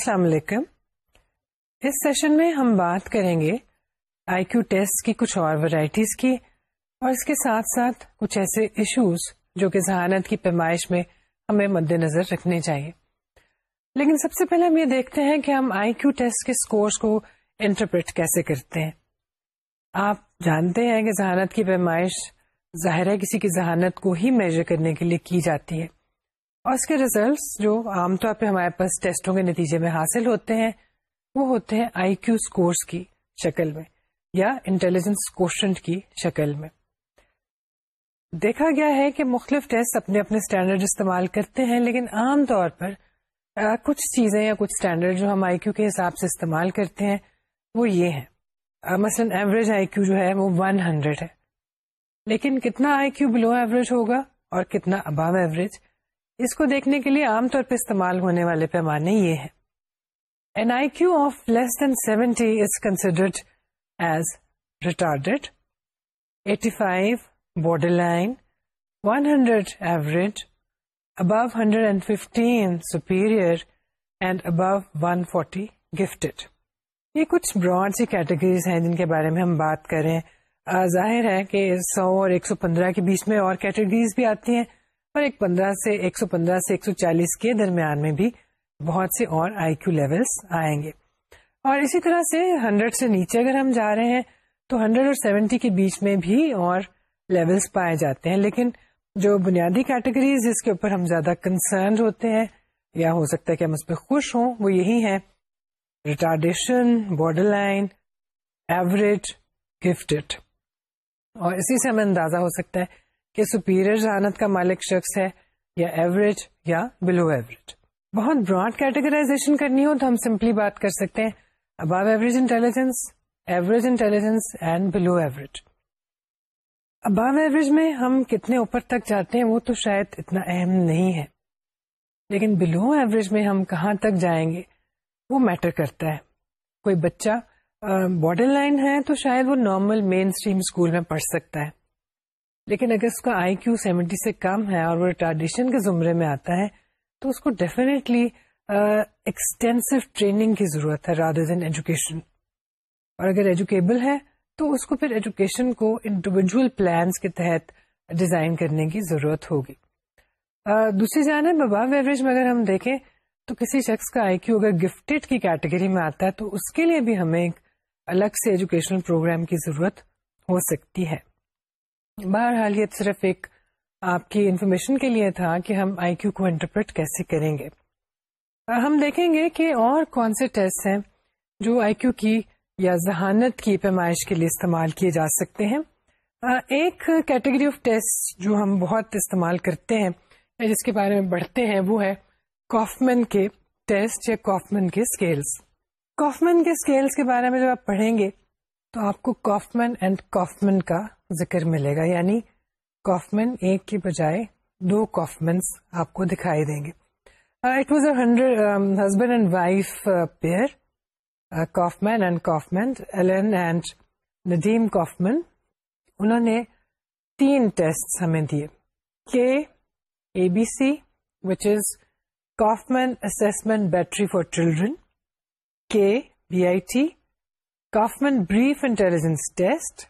السلام علیکم اس سیشن میں ہم بات کریں گے آئی کیو ٹیسٹ کی کچھ اور ورائٹیز کی اور اس کے ساتھ ساتھ کچھ ایسے ایشوز جو کہ ذہانت کی پیمائش میں ہمیں مد نظر رکھنے چاہیے لیکن سب سے پہلے ہم یہ دیکھتے ہیں کہ ہم آئی کیو ٹیسٹ کے اسکورس کو انٹرپریٹ کیسے کرتے ہیں آپ جانتے ہیں کہ ذہانت کی پیمائش ظاہر ہے کسی کی ذہانت کو ہی میجر کرنے کے لیے کی جاتی ہے اور اس کے ریزلٹس جو عام طور پہ ہمارے پاس ٹیسٹوں کے نتیجے میں حاصل ہوتے ہیں وہ ہوتے ہیں آئی کیو اسکورس کی شکل میں یا انٹیلیجنس کوشن کی شکل میں دیکھا گیا ہے کہ مختلف ٹیسٹ اپنے اپنے اسٹینڈرڈ استعمال کرتے ہیں لیکن عام طور پر کچھ چیزیں یا کچھ اسٹینڈرڈ جو ہم آئی کیو کے حساب سے استعمال کرتے ہیں وہ یہ ہیں مثلا ایوریج آئی کیو جو ہے وہ 100 ہے لیکن کتنا آئی کیو بلو ایوریج ہوگا اور کتنا ابو ایوریج اس کو دیکھنے کے لیے عام طور پہ استعمال ہونے والے پیمانے یہ ہیں an I Q of less than seventy is considered as borderline one hundred average above hundred and fifteen superior and above one forty gifted یہ کچھ براڈ سی کیٹیگریز ہیں جن کے بارے میں ہم بات کریں ظاہر ہے کہ سو اور ایک سو پندرہ کے بیچ میں اور کیٹیگریز بھی آتی ہیں اور ایک پندرہ سے ایک سو پندرہ سے ایک سو چالیس کے درمیان میں بھی بہت سے اور آئی کیو لیولس آئیں گے اور اسی طرح سے ہنڈریڈ سے نیچے اگر ہم جا رہے ہیں تو ہنڈریڈ اور سیونٹی کے بیچ میں بھی اور لیولس پائے جاتے ہیں لیکن جو بنیادی کیٹیگریز جس کے اوپر ہم زیادہ کنسرن ہوتے ہیں یا ہو سکتا ہے کہ ہم اس پہ خوش ہوں وہ یہی ہیں retardation borderline average gift اور اسی سے ہمیں اندازہ ہو سکتا ہے کہ سپیریئر ذہانت کا مالک شخص ہے یا ایوریج یا بلو ایوریج بہت براڈ کیٹیگرائزیشن کرنی ہو تو ہم سمپلی بات کر سکتے ہیں above average intelligence average intelligence and below average above average میں ہم کتنے اوپر تک جاتے ہیں وہ تو شاید اتنا اہم نہیں ہے لیکن بلو ایوریج میں ہم کہاں تک جائیں گے وہ میٹر کرتا ہے کوئی بچہ بارڈر لائن ہے تو شاید وہ نارمل مین اسٹریم اسکول میں پڑھ سکتا ہے لیکن اگر اس کا آئی کیو سیونٹی سے کم ہے اور وہ ٹریڈیشن کے زمرے میں آتا ہے تو اس کو ڈیفینیٹلی ایکسٹینسو ٹریننگ کی ضرورت ہے رادر دین ایجوکیشن اور اگر ایجوکیبل ہے تو اس کو پھر ایجوکیشن کو انڈیویجل پلانس کے تحت ڈیزائن کرنے کی ضرورت ہوگی دوسری جانب اباو ایوریج میں اگر ہم دیکھیں تو کسی شخص کا آئی کیو اگر گفٹیڈ کی کیٹیگری میں آتا ہے تو اس کے لیے بھی ہمیں ایک الگ سے ایجوکیشنل پروگرام کی ضرورت ہو سکتی ہے بہرحال یہ صرف ایک آپ کی انفارمیشن کے لیے تھا کہ ہم آئی کیو کو انٹرپریٹ کیسے کریں گے ہم دیکھیں گے کہ اور کون سے ٹیسٹ ہیں جو آئی کیو کی یا ذہانت کی پیمائش کے لیے استعمال کیے جا سکتے ہیں ایک کیٹیگری آف ٹیسٹ جو ہم بہت استعمال کرتے ہیں یا جس کے بارے میں بڑھتے ہیں وہ ہے کافمن کے ٹیسٹ یا کافمن کے اسکیلس کافمن کے اسکیلس کے بارے میں جب آپ پڑھیں گے تو آپ کو کافمن اینڈ کافمین کا ذکر ملے گا یعنی کافمین ایک کے بجائے دو کافمنس آپ کو دکھائی دیں گے it was a hundred husband and wife pair Kaufman and Kaufman Alan and Nadeen Kaufman انہوں نے تین ٹیسٹ ہمیں دیے K A B C which is Kaufman assessment battery for children K B I T Kaufman brief intelligence test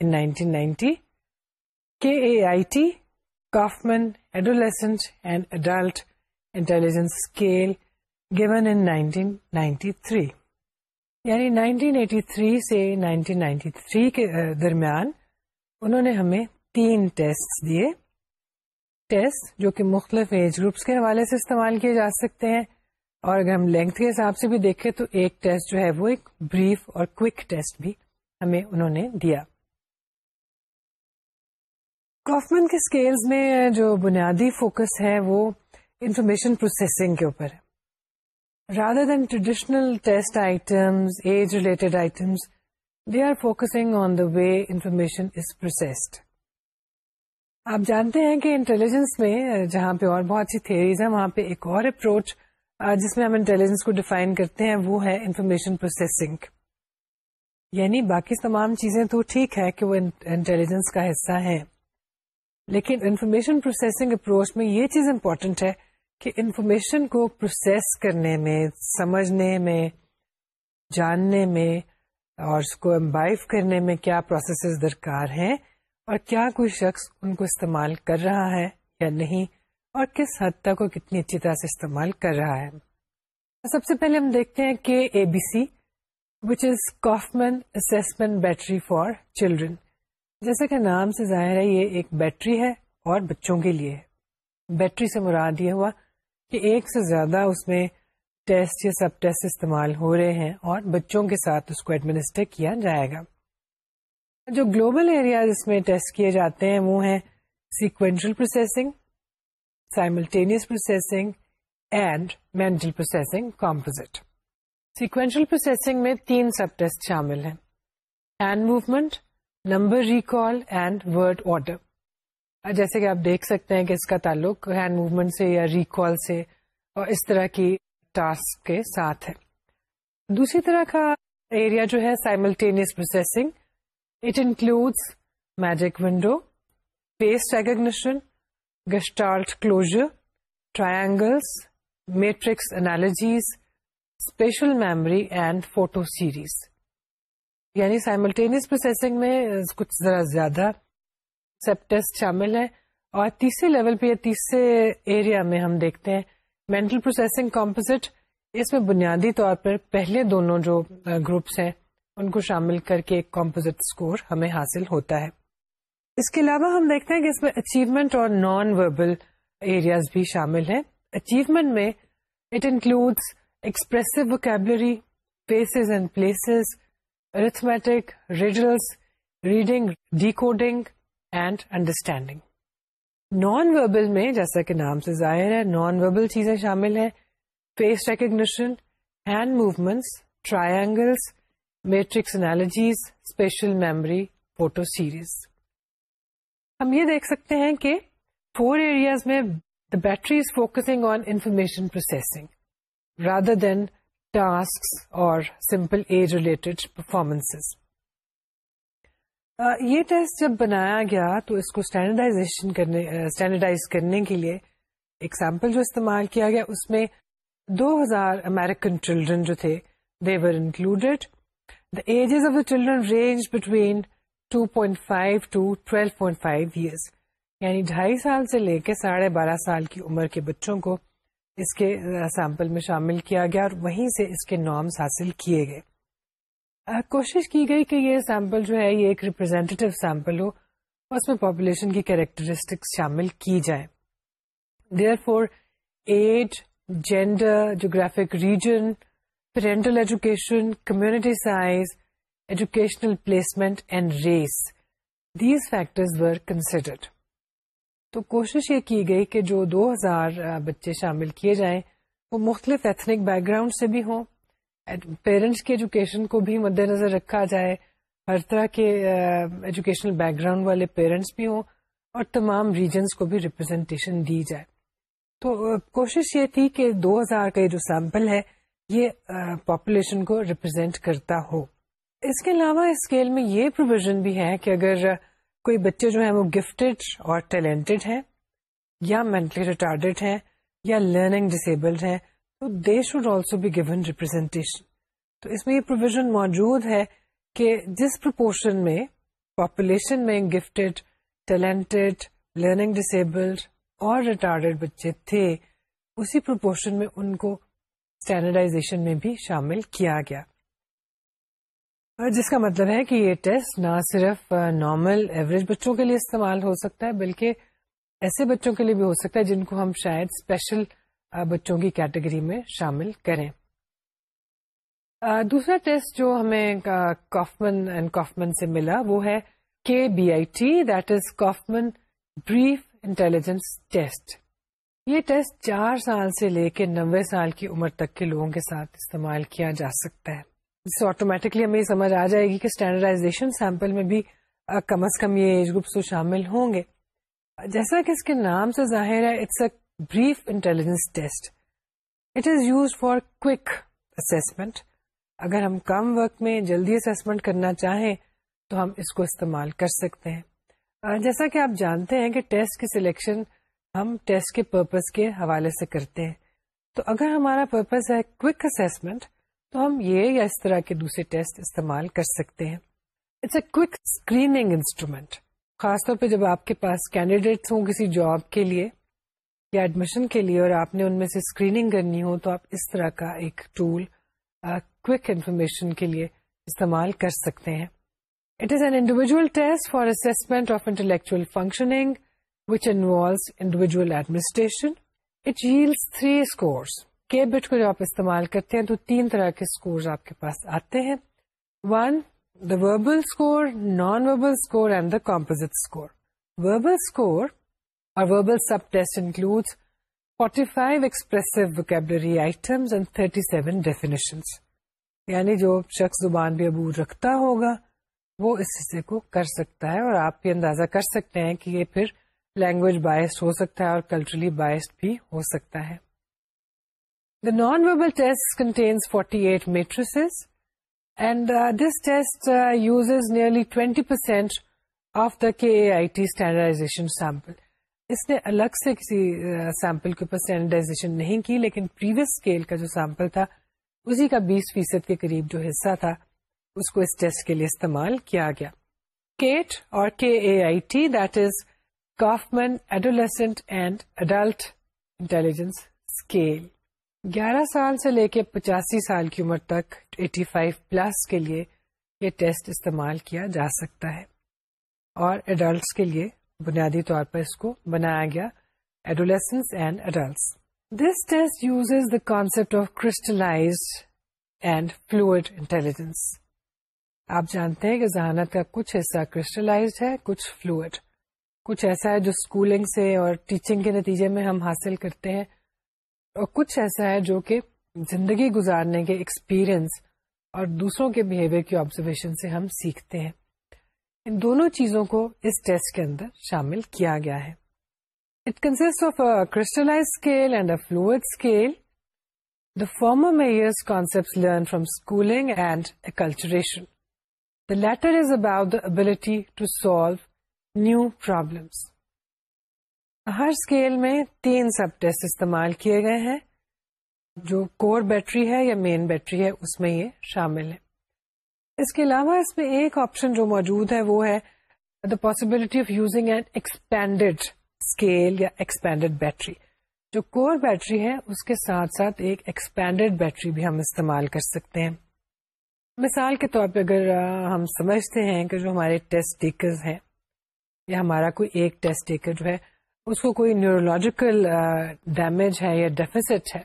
in 1990 K A I T Kaufman adolescent and adult intelligence scale given in 1993 یعنی 1983 سے 1993 کے درمیان انہوں نے ہمیں تین test دیے test جو کہ مختلف ایج گروپس کے حوالے سے استعمال کیے جا سکتے ہیں اور اگر ہم لینتھ کے حساب سے بھی دیکھیں تو ایک ٹیسٹ جو ہے وہ ایک بریف اور کوک ٹیسٹ بھی ہمیں انہوں نے دیا کافمن کے اسکیلز میں جو بنیادی فوکس ہے وہ انفارمیشن پروسیسنگ کے اوپر rather than traditional test items age related items they are focusing on the way information is processed آپ جانتے ہیں کہ انٹیلیجنس میں جہاں پہ اور بہت سی تھیریز ہیں وہاں پہ ایک اور اپروچ جس میں ہم انٹیلیجنس کو ڈیفائن کرتے ہیں وہ ہے انفارمیشن پروسیسنگ یعنی باقی تمام چیزیں تو ٹھیک ہے کہ وہ انٹیلیجنس کا حصہ ہیں لیکن انفارمیشن پروسیسنگ اپروچ میں یہ چیز امپورٹنٹ ہے کہ انفارمیشن کو پروسیس کرنے میں سمجھنے میں جاننے میں اور اس کو امبائف کرنے میں کیا پروسیسز درکار ہیں اور کیا کوئی شخص ان کو استعمال کر رہا ہے یا نہیں اور کس حد تک وہ کتنی اچھی طرح سے استعمال کر رہا ہے سب سے پہلے ہم دیکھتے ہیں کہ A B C which is Kaufman assessment battery for children جیسا کہ نام سے ظاہر ہے یہ ایک بیٹری ہے اور بچوں کے لیے بیٹری سے مراد یہ ہوا کہ ایک سے زیادہ اس میں ٹیسٹ یا سب ٹیسٹ استعمال ہو رہے ہیں اور بچوں کے ساتھ اس کو ایڈمنسٹر کیا جائے گا جو گلوبل ایریا اس میں ٹیسٹ کیے جاتے ہیں وہ ہیں sequential processing simultaneous processing and mental processing composite sequential processing میں تین سب ٹیسٹ شامل ہیں hand movement number recall and word order جیسے کہ آپ دیکھ سکتے ہیں کہ اس کا تعلق ہینڈ موومنٹ سے یا ریکال سے اور اس طرح کی ٹاسک کے ساتھ ہے دوسری طرح کا ایریا جو ہے simultaneous processing it include magic window face recognition gestalt closure triangles matrix analogies spatial memory and photo series یعنی پروسیسنگ میں uh, کچھ ذرا زیادہ سب ٹیسٹ شامل ہیں اور تیسرے لیول پہ یا تیسرے ایریا میں ہم دیکھتے ہیں مینٹل پروسیسنگ کمپوزٹ اس میں بنیادی طور پر پہلے دونوں جو گروپس uh, ہیں ان کو شامل کر کے ایک کمپوزٹ اسکور ہمیں حاصل ہوتا ہے اس کے علاوہ ہم دیکھتے ہیں کہ اس میں اچیومنٹ اور نان وربل ایریاز بھی شامل ہیں اچیومنٹ میں it includes faces and places arithmetic riddles reading decoding and understanding non verbal میں جیسا کہ نام سے ظاہر ہے نان وربل چیزیں شامل ہیں face recognition hand movements triangles matrix analogies spatial memory photo series ہم یہ دیکھ سکتے ہیں کہ فور ایریاز میں the battery is focusing on information processing rather than task اور سمپل ایج ریلیٹڈ پرفارمنس یہ ٹیسٹ جب بنایا گیا تو اس کو کرنے اسٹینڈرڈائز uh, کرنے کے لیے ایکزامپل جو استعمال کیا گیا اس میں دو ہزار امیرکن چلڈرن جو تھے they included the ages of the children range between two point five to twelve point five years یعنی ڈھائی سال سے لے کے ساڑھے بارہ سال کی عمر کے بچوں کو اس کے سیمپل میں شامل کیا گیا اور وہیں سے اس کے نامس حاصل کیے گئے کوشش کی گئی کہ یہ سیمپل جو ہے یہ ایک ریپرزینٹیو سیمپل ہو اس میں پاپولیشن کی کیریکٹرسٹکس شامل کی جائیں therefore age gender geographic region parental education community science educational placement and race these factors were considered تو کوشش یہ کی گئی کہ جو دو ہزار بچے شامل کیے جائیں وہ مختلف ایتھنک بیک گراؤنڈ سے بھی ہوں پیرنٹس کی ایجوکیشن کو بھی مد نظر رکھا جائے ہر طرح کے ایجوکیشنل بیک گراؤنڈ والے پیرنٹس بھی ہوں اور تمام ریجنس کو بھی ریپرزینٹیشن دی جائے تو کوشش یہ تھی کہ دو ہزار کا جو سیمپل ہے یہ پاپولیشن کو ریپرزینٹ کرتا ہو اس کے علاوہ اسکیل میں یہ پروویژن بھی ہے کہ اگر کوئی بچے جو ہیں وہ گفٹیڈ اور ٹیلنٹڈ ہیں یا مینٹلی ریٹارڈیڈ ہیں یا لرننگ ڈسیبلڈ ہیں تو they should also be given representation تو اس میں یہ پروویژن موجود ہے کہ جس پرپورشن میں پاپولیشن میں گفٹیڈ ٹیلنٹڈ لرننگ ڈسیبلڈ اور ریٹارڈیڈ بچے تھے اسی پروپورشن میں ان کو اسٹینڈرڈائزیشن میں بھی شامل کیا گیا جس کا مطلب ہے کہ یہ ٹیسٹ نہ صرف نارمل ایوریج بچوں کے لیے استعمال ہو سکتا ہے بلکہ ایسے بچوں کے لیے بھی ہو سکتا ہے جن کو ہم شاید اسپیشل بچوں کی کیٹیگری میں شامل کریں دوسرا ٹیسٹ جو ہمیں کافمن اینڈ کافمن سے ملا وہ ہے K B I T that is Kaufman brief intelligence test یہ ٹیسٹ چار سال سے لے کے نوے سال کی عمر تک کے لوگوں کے ساتھ استعمال کیا جا سکتا ہے آٹومیٹکلی ہمیں یہ سمجھ آ جائے گی کہ اسٹینڈرڈائزیشن سیمپل میں بھی کم از کم یہ ایج گروپس شامل ہوں گے جیسا کہ اس کے نام سے ظاہر ہے it's a brief intelligence test it is use for assessment اگر ہم کم وقت میں جلدی اسسمنٹ کرنا چاہیں تو ہم اس کو استعمال کر سکتے ہیں جیسا کہ آپ جانتے ہیں کہ ٹیسٹ کی سلیکشن ہم ٹیسٹ کے پرپز کے حوالے سے کرتے ہیں تو اگر ہمارا پرپز ہے کوک اسسمنٹ تو ہم یہ یا اس طرح کے دوسرے ٹیسٹ استعمال کر سکتے ہیں it's a quick screening instrument خاص طور پہ جب آپ کے پاس کینڈیڈیٹس ہوں کسی جاب کے لیے یا ایڈمیشن کے لیے اور آپ نے ان میں سے اسکریننگ کرنی ہو تو آپ اس طرح کا ایک ٹول کوک انفارمیشن کے لیے استعمال کر سکتے ہیں it is an individual test for assessment of intellectual functioning which involves individual administration it three scores K BIT کو جب آپ استعمال کرتے ہیں تو تین طرح کے اسکور آپ کے پاس آتے ہیں one the verbal score non verbal score and the composite score verbal score اور verbal subtest include and یعنی جو شخص زبان بھی عبور رکھتا ہوگا وہ اس حصے کو کر سکتا ہے اور آپ یہ اندازہ کر سکتے ہیں کہ یہ پھر لینگویج بایسڈ ہو سکتا ہے اور کلچرلی بایسڈ بھی ہو سکتا ہے The non-verbal test contains 48 matrices and uh, this test uh, uses nearly 20% of the KAIT standardization sample. اس نے الگ سے کسی سیمپل کے اوپر اسٹینڈرڈائزیشن نہیں کی لیکن پریویس اسکیل کا جو سیمپل تھا اسی کا بیس فیصد کے قریب جو حصہ تھا اس کو اس ٹیسٹ کے لیے استعمال کیا گیا کیٹ اور K A I T that is Kaufman adolescent and adult intelligence scale گیارہ سال سے لے کے پچاسی سال کی عمر تک ایٹی فائیو پلس کے لیے یہ ٹیسٹ استعمال کیا جا سکتا ہے اور ایڈلٹس کے لیے بنیادی طور پر اس کو بنایا گیا adolescence and adults this test uses the concept of crystallized and fluid intelligence آپ جانتے ہیں کہ ذہانت کا کچھ حصہ کرسٹلائز ہے کچھ فلوئڈ کچھ ایسا ہے جو اسکولنگ سے اور ٹیچنگ کے نتیجے میں ہم حاصل کرتے ہیں کچھ ایسا ہے جو کہ زندگی گزارنے کے ایکسپیرئنس اور دوسروں کے بہیویئر کی آبزرویشن سے ہم سیکھتے ہیں ان دونوں چیزوں کو اس ٹیسٹ کے اندر شامل کیا گیا ہے it consist of crystallized scale and a fluid scale the former measures concept learn from schooling and acculturation the latter is about the ability to solve new problems Hare scale میں تین سب test استعمال کیے گئے ہیں جو core battery ہے یا مین battery ہے اس میں یہ شامل ہے اس کے علاوہ اس میں ایک آپشن جو موجود ہے وہ ہے the possibility of using an expanded scale یا ایکسپینڈیڈ بیٹری جو کور بیٹری ہے اس کے ساتھ ساتھ ایک ایکسپینڈیڈ بیٹری بھی ہم استعمال کر سکتے ہیں مثال کے طور پہ اگر ہم سمجھتے ہیں کہ جو ہمارے ٹیسٹ ٹیکرز ہیں یا ہمارا کوئی ایک ٹیسٹ ٹیکر جو ہے اس کو کوئی نیورولوجیکل ڈیمیج ہے یا ڈیفیسٹ ہے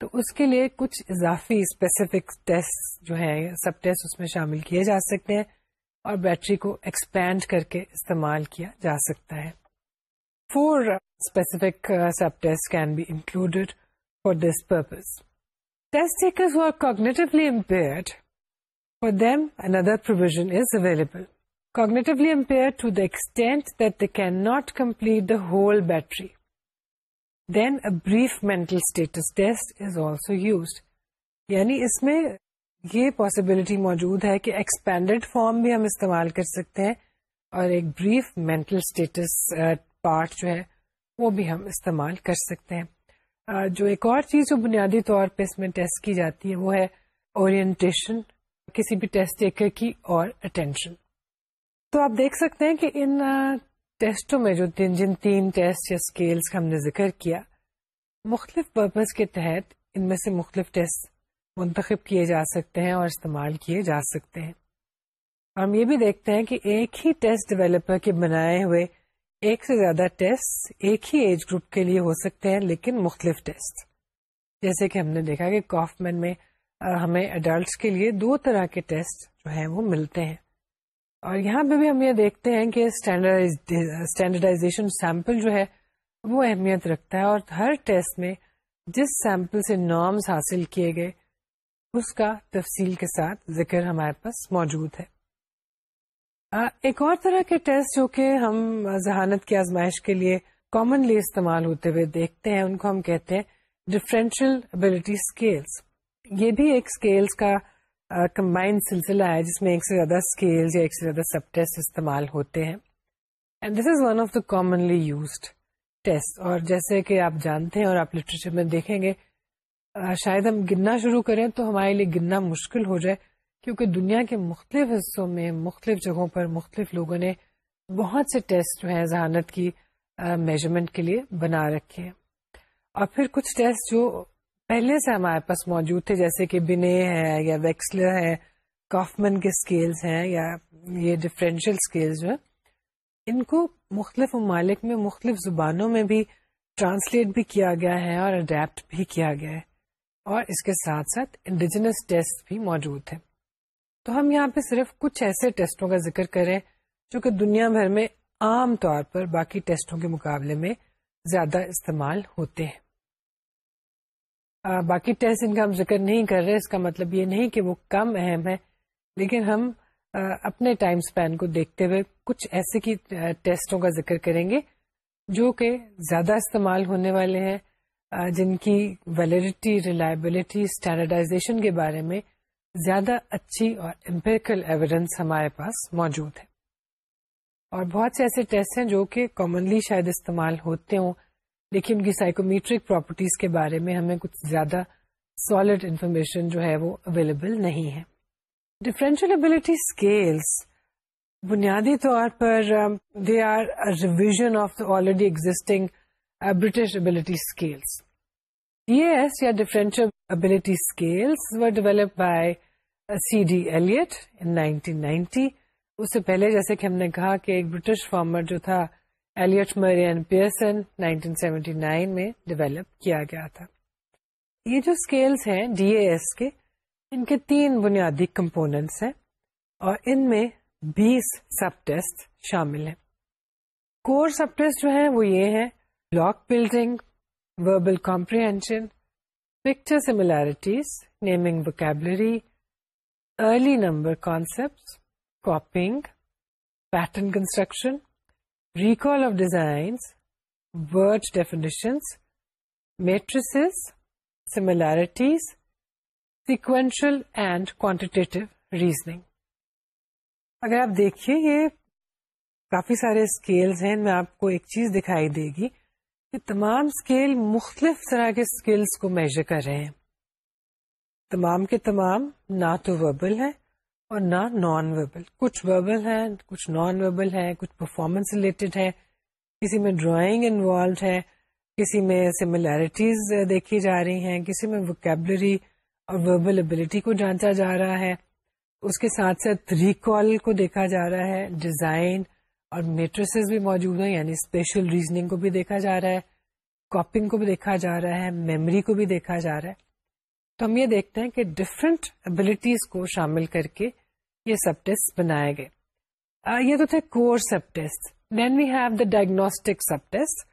تو اس کے لیے کچھ اضافی اسپیسیفک ٹیسٹ جو ہیں سب ٹیسٹ اس میں شامل کیے جا سکتے ہیں اور بیٹری کو ایکسپینڈ کر کے استعمال کیا جا سکتا ہے four specific subtest can be included for this purpose test impaired for them another provision is available cognitively impaired to the extent that that complete the whole battery یعنی اس میں یہ پاسبلٹی موجود ہے کہ ایکسپینڈ فارم بھی ہم استعمال کر سکتے ہیں اور ایک بریف مینٹل اسٹیٹس پارٹ جو ہے وہ بھی ہم استعمال کر سکتے ہیں جو ایک اور چیز جو بنیادی طور پہ اس میں ٹیسٹ کی جاتی ہے وہ ہے اورینٹیشن کسی بھی ٹیسٹ ٹیکر کی اور اٹینشن تو آپ دیکھ سکتے ہیں کہ ان ٹیسٹوں میں جو جن تین ٹیسٹ یا اسکیلس کا ہم نے ذکر کیا مختلف پرپز کے تحت ان میں سے مختلف ٹیسٹ منتخب کیے جا سکتے ہیں اور استعمال کیے جا سکتے ہیں اور ہم یہ بھی دیکھتے ہیں کہ ایک ہی ٹیسٹ ڈیویلپر کے بنائے ہوئے ایک سے زیادہ ٹیسٹ ایک ہی ایج گروپ کے لیے ہو سکتے ہیں لیکن مختلف ٹیسٹ جیسے کہ ہم نے دیکھا کہ کافمین میں ہمیں اڈلٹس کے لیے دو طرح کے ٹیسٹ جو ہیں وہ ملتے ہیں اور یہاں پہ بھی ہم یہ دیکھتے ہیں کہ اسٹینڈرڈائزیشن سیمپل جو ہے وہ اہمیت رکھتا ہے اور ہر ٹیسٹ میں جس سیمپل سے نارمز حاصل کیے گئے اس کا تفصیل کے ساتھ ذکر ہمارے پاس موجود ہے ایک اور طرح کے ٹیسٹ جو کہ ہم ذہانت کی آزمائش کے لیے کامنلی استعمال ہوتے ہوئے دیکھتے ہیں ان کو ہم کہتے ہیں ڈفرینشیل ابلیٹی اسکیلس یہ بھی ایک اسکیلس کا کمبائنڈ سلسلہ ہے جس میں ایک سے زیادہ اسکیل یا ایک سے زیادہ سب ٹیسٹ استعمال ہوتے ہیں and this is one of the commonly used test اور جیسے کہ آپ جانتے ہیں اور آپ لٹریچر میں دیکھیں گے شاید ہم گننا شروع کریں تو ہمارے لیے گننا مشکل ہو جائے کیونکہ دنیا کے مختلف حصوں میں مختلف جگہوں پر مختلف لوگوں نے بہت سے ٹیسٹ جو ہیں ذہانت کی میجرمنٹ کے لیے بنا رکھے ہیں اور پھر کچھ ٹیسٹ جو پہلے سے ہمارے پاس موجود تھے جیسے کہ بنے ہے یا ویکسلر ہے کافمن کے اسکیلز ہیں یا یہ ڈفرینشیل اسکیلز جو ان کو مختلف ممالک میں مختلف زبانوں میں بھی ٹرانسلیٹ بھی کیا گیا ہے اور اڈیپٹ بھی کیا گیا ہے اور اس کے ساتھ ساتھ انڈیجنس ٹیسٹ بھی موجود ہیں تو ہم یہاں پہ صرف کچھ ایسے ٹیسٹوں کا ذکر کریں جو کہ دنیا بھر میں عام طور پر باقی ٹیسٹوں کے مقابلے میں زیادہ استعمال ہوتے ہیں باقی ٹیسٹ ان کا ہم ذکر نہیں کر رہے اس کا مطلب یہ نہیں کہ وہ کم اہم ہے لیکن ہم اپنے ٹائم اسپین کو دیکھتے ہوئے کچھ ایسے کی ٹیسٹوں کا ذکر کریں گے جو کہ زیادہ استعمال ہونے والے ہیں جن کی ویلڈیٹی ریلائبلٹی اسٹینڈرڈائزیشن کے بارے میں زیادہ اچھی اور امپیریکل ایویڈنس ہمارے پاس موجود ہے اور بہت سے ایسے ٹیسٹ ہیں جو کہ کامنلی شاید استعمال ہوتے ہوں دیکھیے ان کی سائیکومیٹرک پراپرٹیز کے بارے میں ہمیں کچھ زیادہ سالڈ انفارمیشن جو ہے وہ اویلیبل نہیں ہے اسکیلس بنیادی طور پر they are revision of the already existing British ability scales D S یا اس سے پہلے جیسے کہ ہم نے کہا کہ ایک برٹش فارمر جو تھا ایلیٹ مرین پیئرسن 1979 میں ڈیولپ کیا گیا تھا یہ جو اسکیلس ہیں ڈی اے ایس کے ان کے تین بنیادی کمپوننٹس ہیں اور ان میں بیس سب ٹیسٹ شامل ہیں کور سب ٹیسٹ جو ہیں وہ یہ ہیں block building verbal comprehension picture similarities naming vocabulary early number concept copying pattern construction recall of designs word definitions, matrices, similarities sequential and quantitative reasoning اگر آپ دیکھیے یہ کافی سارے اسکیلز ہیں میں آپ کو ایک چیز دکھائی دے گی کہ تمام اسکیل مختلف طرح کے اسکلس کو میجر کر رہے ہیں تمام کے تمام نہ تو وربل ہے اور نہ نان وربل کچھ وربل ہیں کچھ نان وربل ہیں کچھ پرفارمنس ریلیٹڈ ہے کسی میں ڈرائنگ انوالوڈ ہے کسی میں سملیرٹیز دیکھی جا رہی ہیں کسی میں وکیبلری اور وربل ابلٹی کو جانچا جا رہا ہے اس کے ساتھ ساتھ ریکال کو دیکھا جا رہا ہے ڈیزائن اور میٹرسز بھی موجود ہیں یعنی اسپیشل ریزننگ کو بھی دیکھا جا رہا ہے کاپنگ کو بھی دیکھا جا رہا ہے میمری کو بھی دیکھا جا رہا ہے تو ہم یہ دیکھتے ہیں کہ ڈفرینٹ ابلیٹیز کو شامل کر کے یہ سب ٹیسٹ بنائے گئے یہ تو تھے core subtest then we have the diagnostic subtest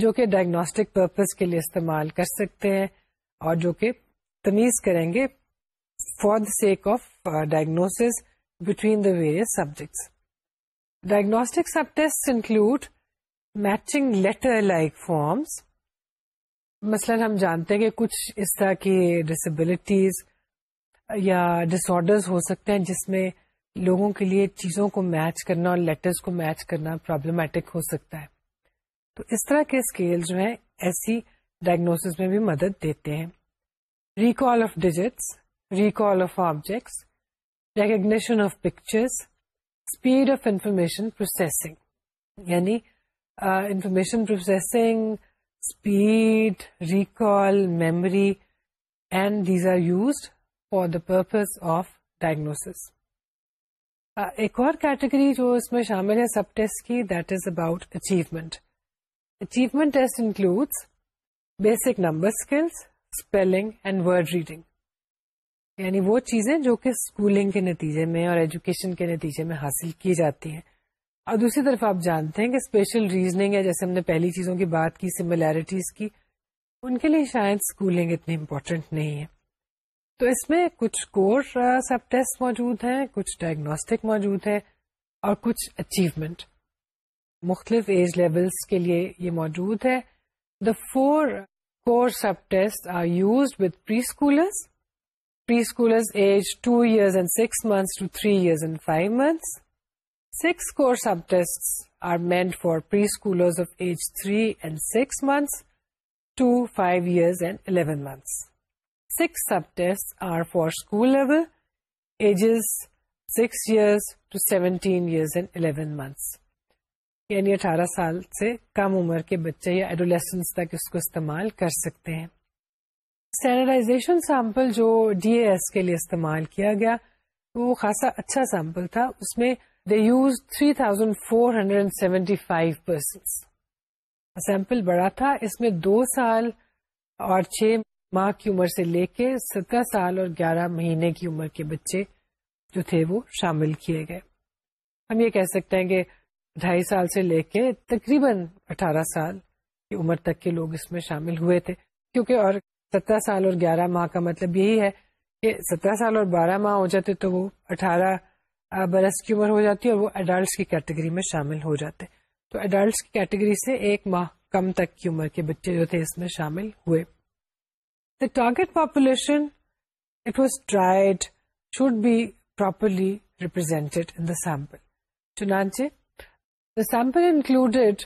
جو کہ ڈائگنوسٹک پرپز کے لیے استعمال کر سکتے ہیں اور جو کہ تمیز کریں گے for the sake of diagnose between the various subjects diagnostic subtest include matching letter like forms مثلاً ہم جانتے ہیں کہ کچھ اس طرح کی ڈسبلٹیز ڈس آرڈرز ہو سکتے ہیں جس میں لوگوں کے لیے چیزوں کو میچ کرنا اور لیٹرز کو میچ کرنا پرابلمٹک ہو سکتا ہے تو اس طرح کے اسکیل جو ہیں ایسی ڈائگنوسز میں بھی مدد دیتے ہیں recall of digits recall of objects recognition of pictures speed of information processing یعنی information processing speed recall memory and these are used for the purpose of diagnosis ایک اور کیٹیگری جو اس میں شامل ہے سب ٹیسٹ کی that is about achievement achievement test includes basic number skills spelling and word reading یعنی وہ چیزیں جو کہ اسکولنگ کے نتیجے میں اور ایجوکیشن کے نتیجے میں حاصل کی جاتی ہیں اور دوسری طرف آپ جانتے ہیں کہ اسپیشل ریزننگ ہے جیسے ہم نے پہلی چیزوں کی بات کی سملیرٹیز کی ان کے لیے شاید اسکولنگ اتنی امپورٹنٹ نہیں ہے تو اس میں کچھ کور سب ٹیسٹ موجود ہیں کچھ ڈائگنوسٹک موجود ہے اور کچھ اچیومنٹ مختلف ایج لیولس کے لیے یہ موجود ہے the four core subtest are use with preschoolers preschoolers age two years and six months to three years and five months six core subtest are meant for preschoolers of age three and six months to five years and eleven months six subtests are for school level ages 6 years to 17 years and 11 months یعنی اٹھارہ سال سے کم عمر کے بچے یا adolescence تک اس کو استعمال کر سکتے ہیں اسٹینڈرڈائزیشن سیمپل جو ڈی اے ایس کے لیے استعمال کیا گیا وہ خاصا اچھا سیمپل تھا اس میں they use three thousand four hundred seventy five persons sample بڑا تھا اس میں دو سال اور چھ ماں کی عمر سے لے کے سترہ سال اور گیارہ مہینے کی عمر کے بچے جو تھے وہ شامل کیے گئے ہم یہ کہہ سکتے ہیں کہ ڈھائی سال سے لے کے تقریباً اٹھارہ سال کی عمر تک کے لوگ اس میں شامل ہوئے تھے کیونکہ اور سترہ سال اور گیارہ ماہ کا مطلب یہی ہے کہ سترہ سال اور بارہ ماہ ہو جاتے تو وہ اٹھارہ برس کی عمر ہو جاتی ہے اور وہ ایڈلٹس کی کیٹیگری میں شامل ہو جاتے تو ایڈلٹس کی کیٹیگری سے ایک ماہ کم تک کی عمر کے بچے جو تھے اس میں شامل ہوئے target population it was tried should be properly represented the sample included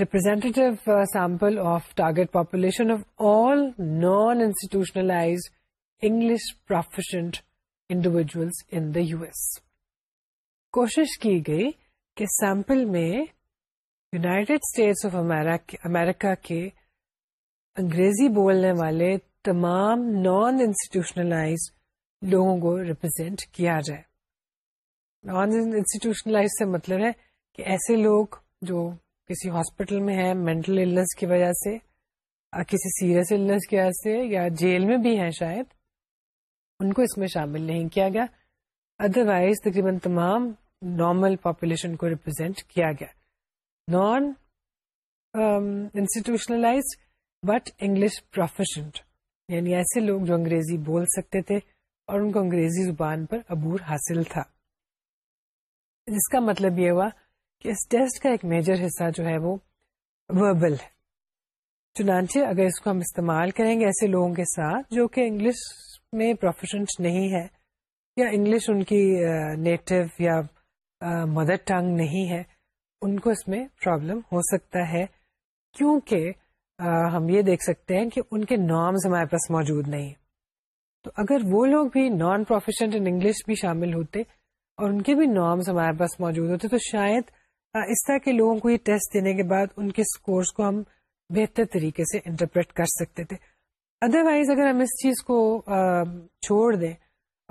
representative sample of target population of all non institutionalized English proficient individual in the U S کوشش کی گئی کہ سیمپل میں یوناڈ اسٹیٹ آف امیریکا کے انگریزی بولنے والے تمام نان انسٹیٹیوشنلائز لوگوں کو ریپرزینٹ کیا جائے نان انسٹیٹیوشنلائز سے مطلب ہے کہ ایسے لوگ جو کسی ہاسپٹل میں ہیں مینٹل النس کی وجہ سے کسی سیریس النس کی وجہ سے یا جیل میں بھی ہیں شاید ان کو اس میں شامل نہیں کیا گیا ادروائز تقریباً تمام نارمل پاپولیشن کو ریپرزینٹ کیا گیا non institutionalized but English proficient یعنی ایسے لوگ جو انگریزی بول سکتے تھے اور ان کو انگریزی زبان پر عبور حاصل تھا جس کا مطلب یہ ہوا کہ اس ٹیسٹ کا ایک میجر حصہ جو ہے وہ وربل ہے چنانچہ اگر اس کو ہم استعمال کریں گے ایسے لوگوں کے ساتھ جو کہ انگلش میں پروفیشنٹ نہیں ہے یا انگلش ان کی نیٹو یا مدر ٹنگ نہیں ہے ان کو اس میں پرابلم ہو سکتا ہے کیونکہ ہم یہ دیکھ سکتے ہیں کہ ان کے نارمز ہمارے پاس موجود نہیں تو اگر وہ لوگ بھی نان پروفیشنٹ ان انگلش بھی شامل ہوتے اور ان کے بھی نارمز ہمارے پاس موجود ہوتے تو شاید اس طرح کے لوگوں کو یہ ٹیسٹ دینے کے بعد ان کے اسکورس کو ہم بہتر طریقے سے انٹرپریٹ کر سکتے تھے ادروائز اگر ہم اس چیز کو چھوڑ دیں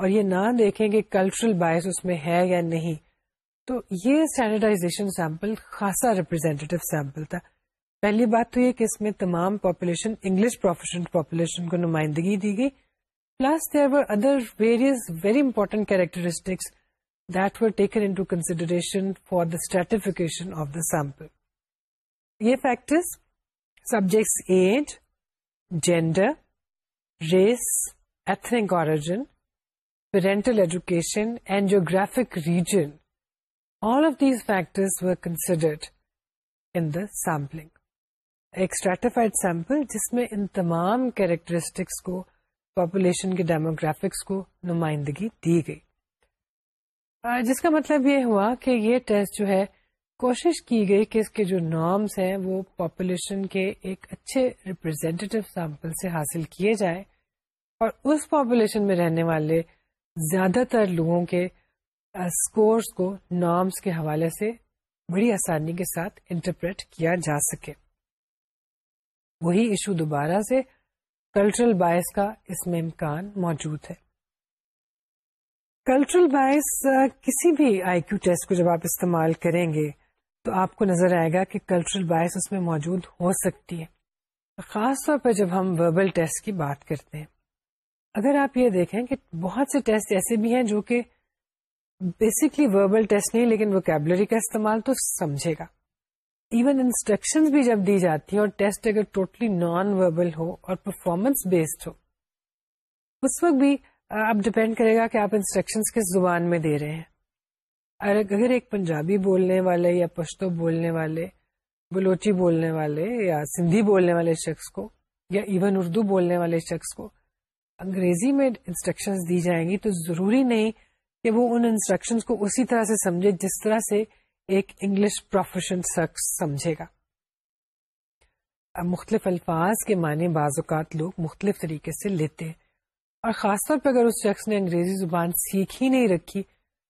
اور یہ نہ دیکھیں کہ کلچرل باعث اس میں ہے یا نہیں تو یہ اسٹینڈرڈائزیشن سیمپل خاصا ریپرزینٹیو سیمپل تھا پہلی بات تو یہ کہ اس میں تمام پاپولیشن انگلش پروفیشنل پاپولیشن کو نمائندگی دی گئی plus there were other variables very important characteristics that were taken into consideration for the stratification of the sample یہ factors subjects age gender race ethnic origin parental education and geographic region all of these were considered in the sampling ایک stratified sample جس میں ان تمام characteristics کو population کے demographics کو نمائندگی دی گئی جس کا مطلب یہ ہوا کہ یہ ٹیسٹ جو ہے کوشش کی گئی کہ اس کے جو نارمس ہیں وہ پاپولیشن کے ایک اچھے ریپرزینٹیو سیمپل سے حاصل کیے جائیں اور اس پاپولیشن میں رہنے والے زیادہ تر لوگوں کے اسکورس کو نارمس کے حوالے سے بڑی آسانی کے ساتھ انٹرپریٹ کیا جا سکے وہی ایشو دوبارہ سے کلچرل باعث کا اس میں امکان موجود ہے کلچرل باعث کسی بھی آئی کیو ٹیسٹ کو جب آپ استعمال کریں گے تو آپ کو نظر آئے گا کہ کلچرل باعث اس میں موجود ہو سکتی ہے خاص طور پر جب ہم وربل ٹیسٹ کی بات کرتے ہیں اگر آپ یہ دیکھیں کہ بہت سے ٹیسٹ ایسے بھی ہیں جو کہ بیسکلی وربل ٹیسٹ نہیں لیکن وکیبلری کا استعمال تو سمجھے گا ایون انسٹرکشن بھی جب دی جاتی ہے اور ٹیسٹ اگر ٹوٹلی نان وربل ہو اور پرفارمنس بیسڈ ہو اس وقت بھی آپ ڈپینڈ کرے گا کہ آپ انسٹرکشن کس زبان میں دے رہے ہیں اگر ایک پنجابی بولنے والے یا پشتو بولنے والے بلوچی بولنے والے یا سندھی بولنے والے شخص کو یا ایون اردو بولنے والے شخص کو انگریزی میں انسٹرکشن دی جائیں گی تو ضروری نہیں کہ وہ ان انسٹرکشن کو اسی طرح سے سمجھے جس طرح سے ایک انگلش پروفیشن شخص سمجھے گا مختلف الفاظ کے معنی بعض اوقات لوگ مختلف طریقے سے لیتے ہیں اور خاص طور پہ اگر اس شخص نے انگریزی زبان سیکھ ہی نہیں رکھی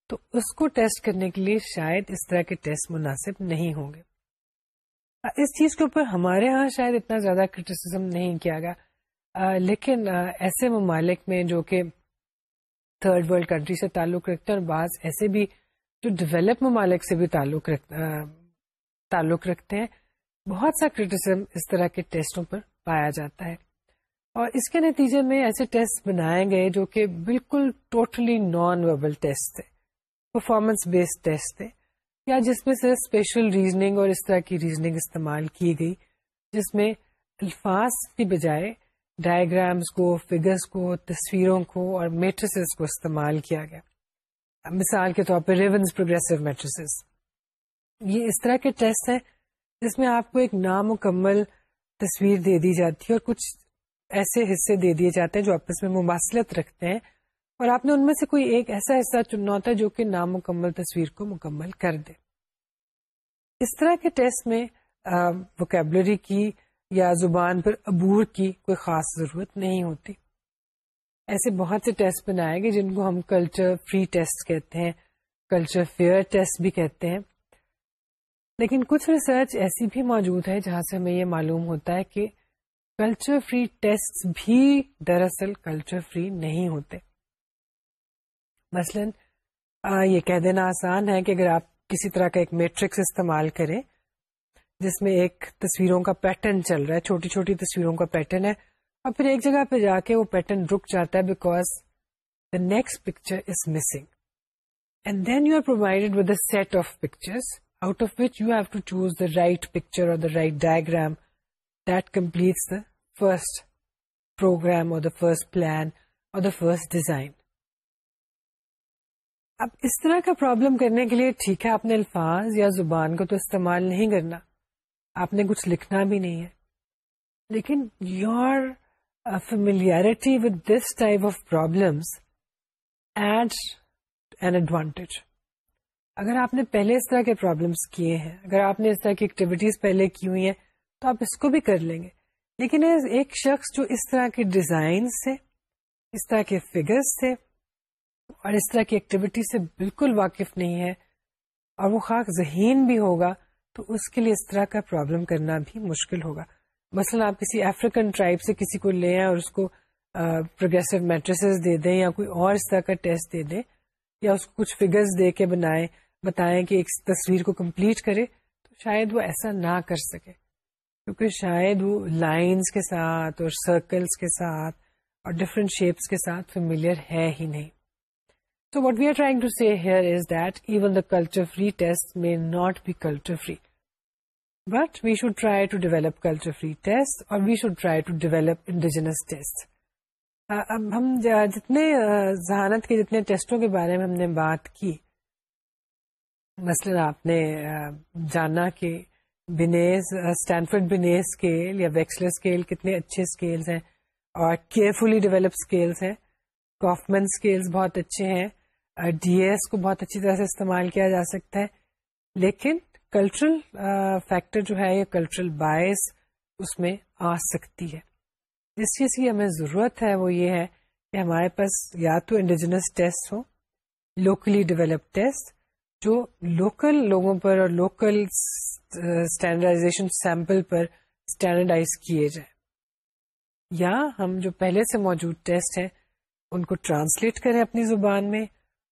تو اس کو ٹیسٹ کرنے کے لیے شاید اس طرح کے ٹیسٹ مناسب نہیں ہوں گے اس چیز کے اوپر ہمارے ہاں شاید اتنا زیادہ کرٹیسزم نہیں کیا گیا لیکن ایسے ممالک میں جو کہ تھرڈ ورلڈ کنٹری سے تعلق رکھتے ہیں اور بعض ایسے بھی جو ڈیولپ ممالک سے بھی تعلق رکھ آ, تعلق رکھتے ہیں بہت سا کرٹیسم اس طرح کے ٹیسٹوں پر پایا جاتا ہے اور اس کے نتیجے میں ایسے ٹیسٹ بنائے گئے جو کہ بالکل ٹوٹلی نان وربل ٹیسٹ تھے پرفارمنس بیسڈ ٹیسٹ تھے یا جس میں سے اسپیشل ریزننگ اور اس طرح کی ریزننگ استعمال کی گئی جس میں الفاظ کی بجائے ڈائگرامس کو فگرس کو تصویروں کو اور میٹرسز کو استعمال کیا گیا مثال کے طور پر ریونس پروگرسو میٹریسز یہ اس طرح کے ٹیسٹ ہیں جس میں آپ کو ایک نامکمل تصویر دے دی جاتی ہے اور کچھ ایسے حصے دے دیے جاتے ہیں جو آپس میں مماثلت رکھتے ہیں اور آپ نے ان میں سے کوئی ایک ایسا حصہ چننا ہوتا ہے جو کہ نامکمل تصویر کو مکمل کر دے اس طرح کے ٹیسٹ میں وکیبلری کی یا زبان پر عبور کی کوئی خاص ضرورت نہیں ہوتی ایسے بہت سے ٹیسٹ بنائے گئے جن کو ہم کلچر فری ٹیسٹ کہتے ہیں کلچر فیئر ٹیسٹ بھی کہتے ہیں لیکن کچھ ریسرچ ایسی بھی موجود ہے جہاں سے ہمیں یہ معلوم ہوتا ہے کہ کلچر فری ٹیسٹ بھی دراصل کلچر فری نہیں ہوتے مثلاً یہ کہہ دینا آسان ہے کہ اگر آپ کسی طرح کا ایک میٹرکس استعمال کریں جس میں ایک تصویروں کا پیٹرن چل رہا ہے چھوٹی چھوٹی تصویروں کا پیٹرن ہے اور پھر ایک جگہ پہ جا کے وہ پیٹرن رک جاتا ہے because the next picture is missing and then you are provided with a set of pictures out of which you have to choose the right picture اور the right diagram that completes the first program اور the first plan اور the first design اب اس طرح کا problem کرنے کے لیے ٹھیک ہے آپ نے الفاظ یا زبان کو تو استعمال نہیں کرنا آپ نے کچھ لکھنا بھی نہیں ہے لیکن your familiarity with this type of problems add an advantage اگر آپ نے پہلے اس طرح کے پرابلمس کیے ہیں اگر آپ نے اس طرح کی ایکٹیویٹیز پہلے کی ہوئی ہیں تو آپ اس کو بھی کر لیں گے لیکن ایک شخص جو اس طرح کے ڈیزائن سے اس طرح کے فگرس سے اور اس طرح کی ایکٹیویٹی سے بالکل واقف نہیں ہے اور وہ خاک ذہین بھی ہوگا تو اس کے لیے اس طرح کا پرابلم کرنا بھی مشکل ہوگا مثلا آپ کسی افریقن ٹرائب سے کسی کو لیں اور اس کو پروگرسو میٹریس دے دیں یا کوئی اور اس طرح کا ٹیسٹ دے دیں یا اس کو کچھ فگرز دے کے بنائیں بتائیں کہ ایک تصویر کو کمپلیٹ کرے تو شاید وہ ایسا نہ کر سکے کیونکہ شاید وہ لائنس کے ساتھ اور سرکلس کے ساتھ اور ڈفرینٹ شیپس کے ساتھ فیملیئر ہے ہی نہیں so what we are trying to here is that even the culture free test میں not be culture free but we should try to develop culture free test اور we should try to develop indigenous test اب ہم جتنے ذہانت کے جتنے ٹیسٹوں کے بارے میں ہم نے بات کی مثلا آپ نے جانا کہ بینیز بینیز اسٹینفرڈ اسکیل یا ویکسلر اسکیل کتنے اچھے اسکیلس ہیں اور کیئرفلی ڈیولپ اسکیلس ہیں کافمن اسکیل بہت اچھے ہیں ڈی ایس کو بہت اچھی طرح سے استعمال کیا جا سکتا ہے لیکن کلچرل فیکٹر uh, جو ہے یا کلچرل باعث اس میں آ سکتی ہے جس چیز کی ہمیں ضرورت ہے وہ یہ ہے کہ ہمارے پاس یا تو انڈیجنس ٹیسٹ ہوں لوکلی ڈیولپ ٹیسٹ جو لوکل لوگوں پر اور لوکل اسٹینڈرڈائزیشن سیمپل پر اسٹینڈرڈائز کیے جائیں یا ہم جو پہلے سے موجود ٹیسٹ ہیں ان کو ٹرانسلیٹ کریں اپنی زبان میں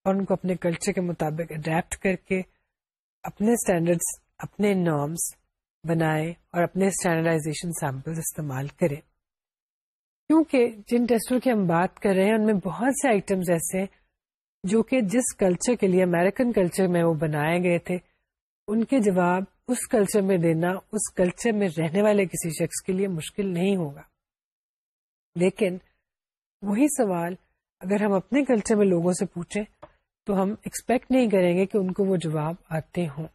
اور ان کو اپنے کلچر کے مطابق اڈیپٹ کر کے اپنے اسٹینڈرڈس اپنے نارمس بنائے اور اپنے اسٹینڈرڈائزیشن سیمپل استعمال کریں کیونکہ جن ٹیسٹوں کی ہم بات کر رہے ہیں ان میں بہت سے آئٹمس ایسے ہیں جو کہ جس کلچر کے لیے امیرکن کلچر میں وہ بنائے گئے تھے ان کے جواب اس کلچر میں دینا اس کلچر میں رہنے والے کسی شخص کے لیے مشکل نہیں ہوگا لیکن وہی سوال اگر ہم اپنے کلچر میں لوگوں سے پوچھیں تو ہم ایکسپیکٹ نہیں کریں گے کہ ان کو وہ جواب آتے ہوں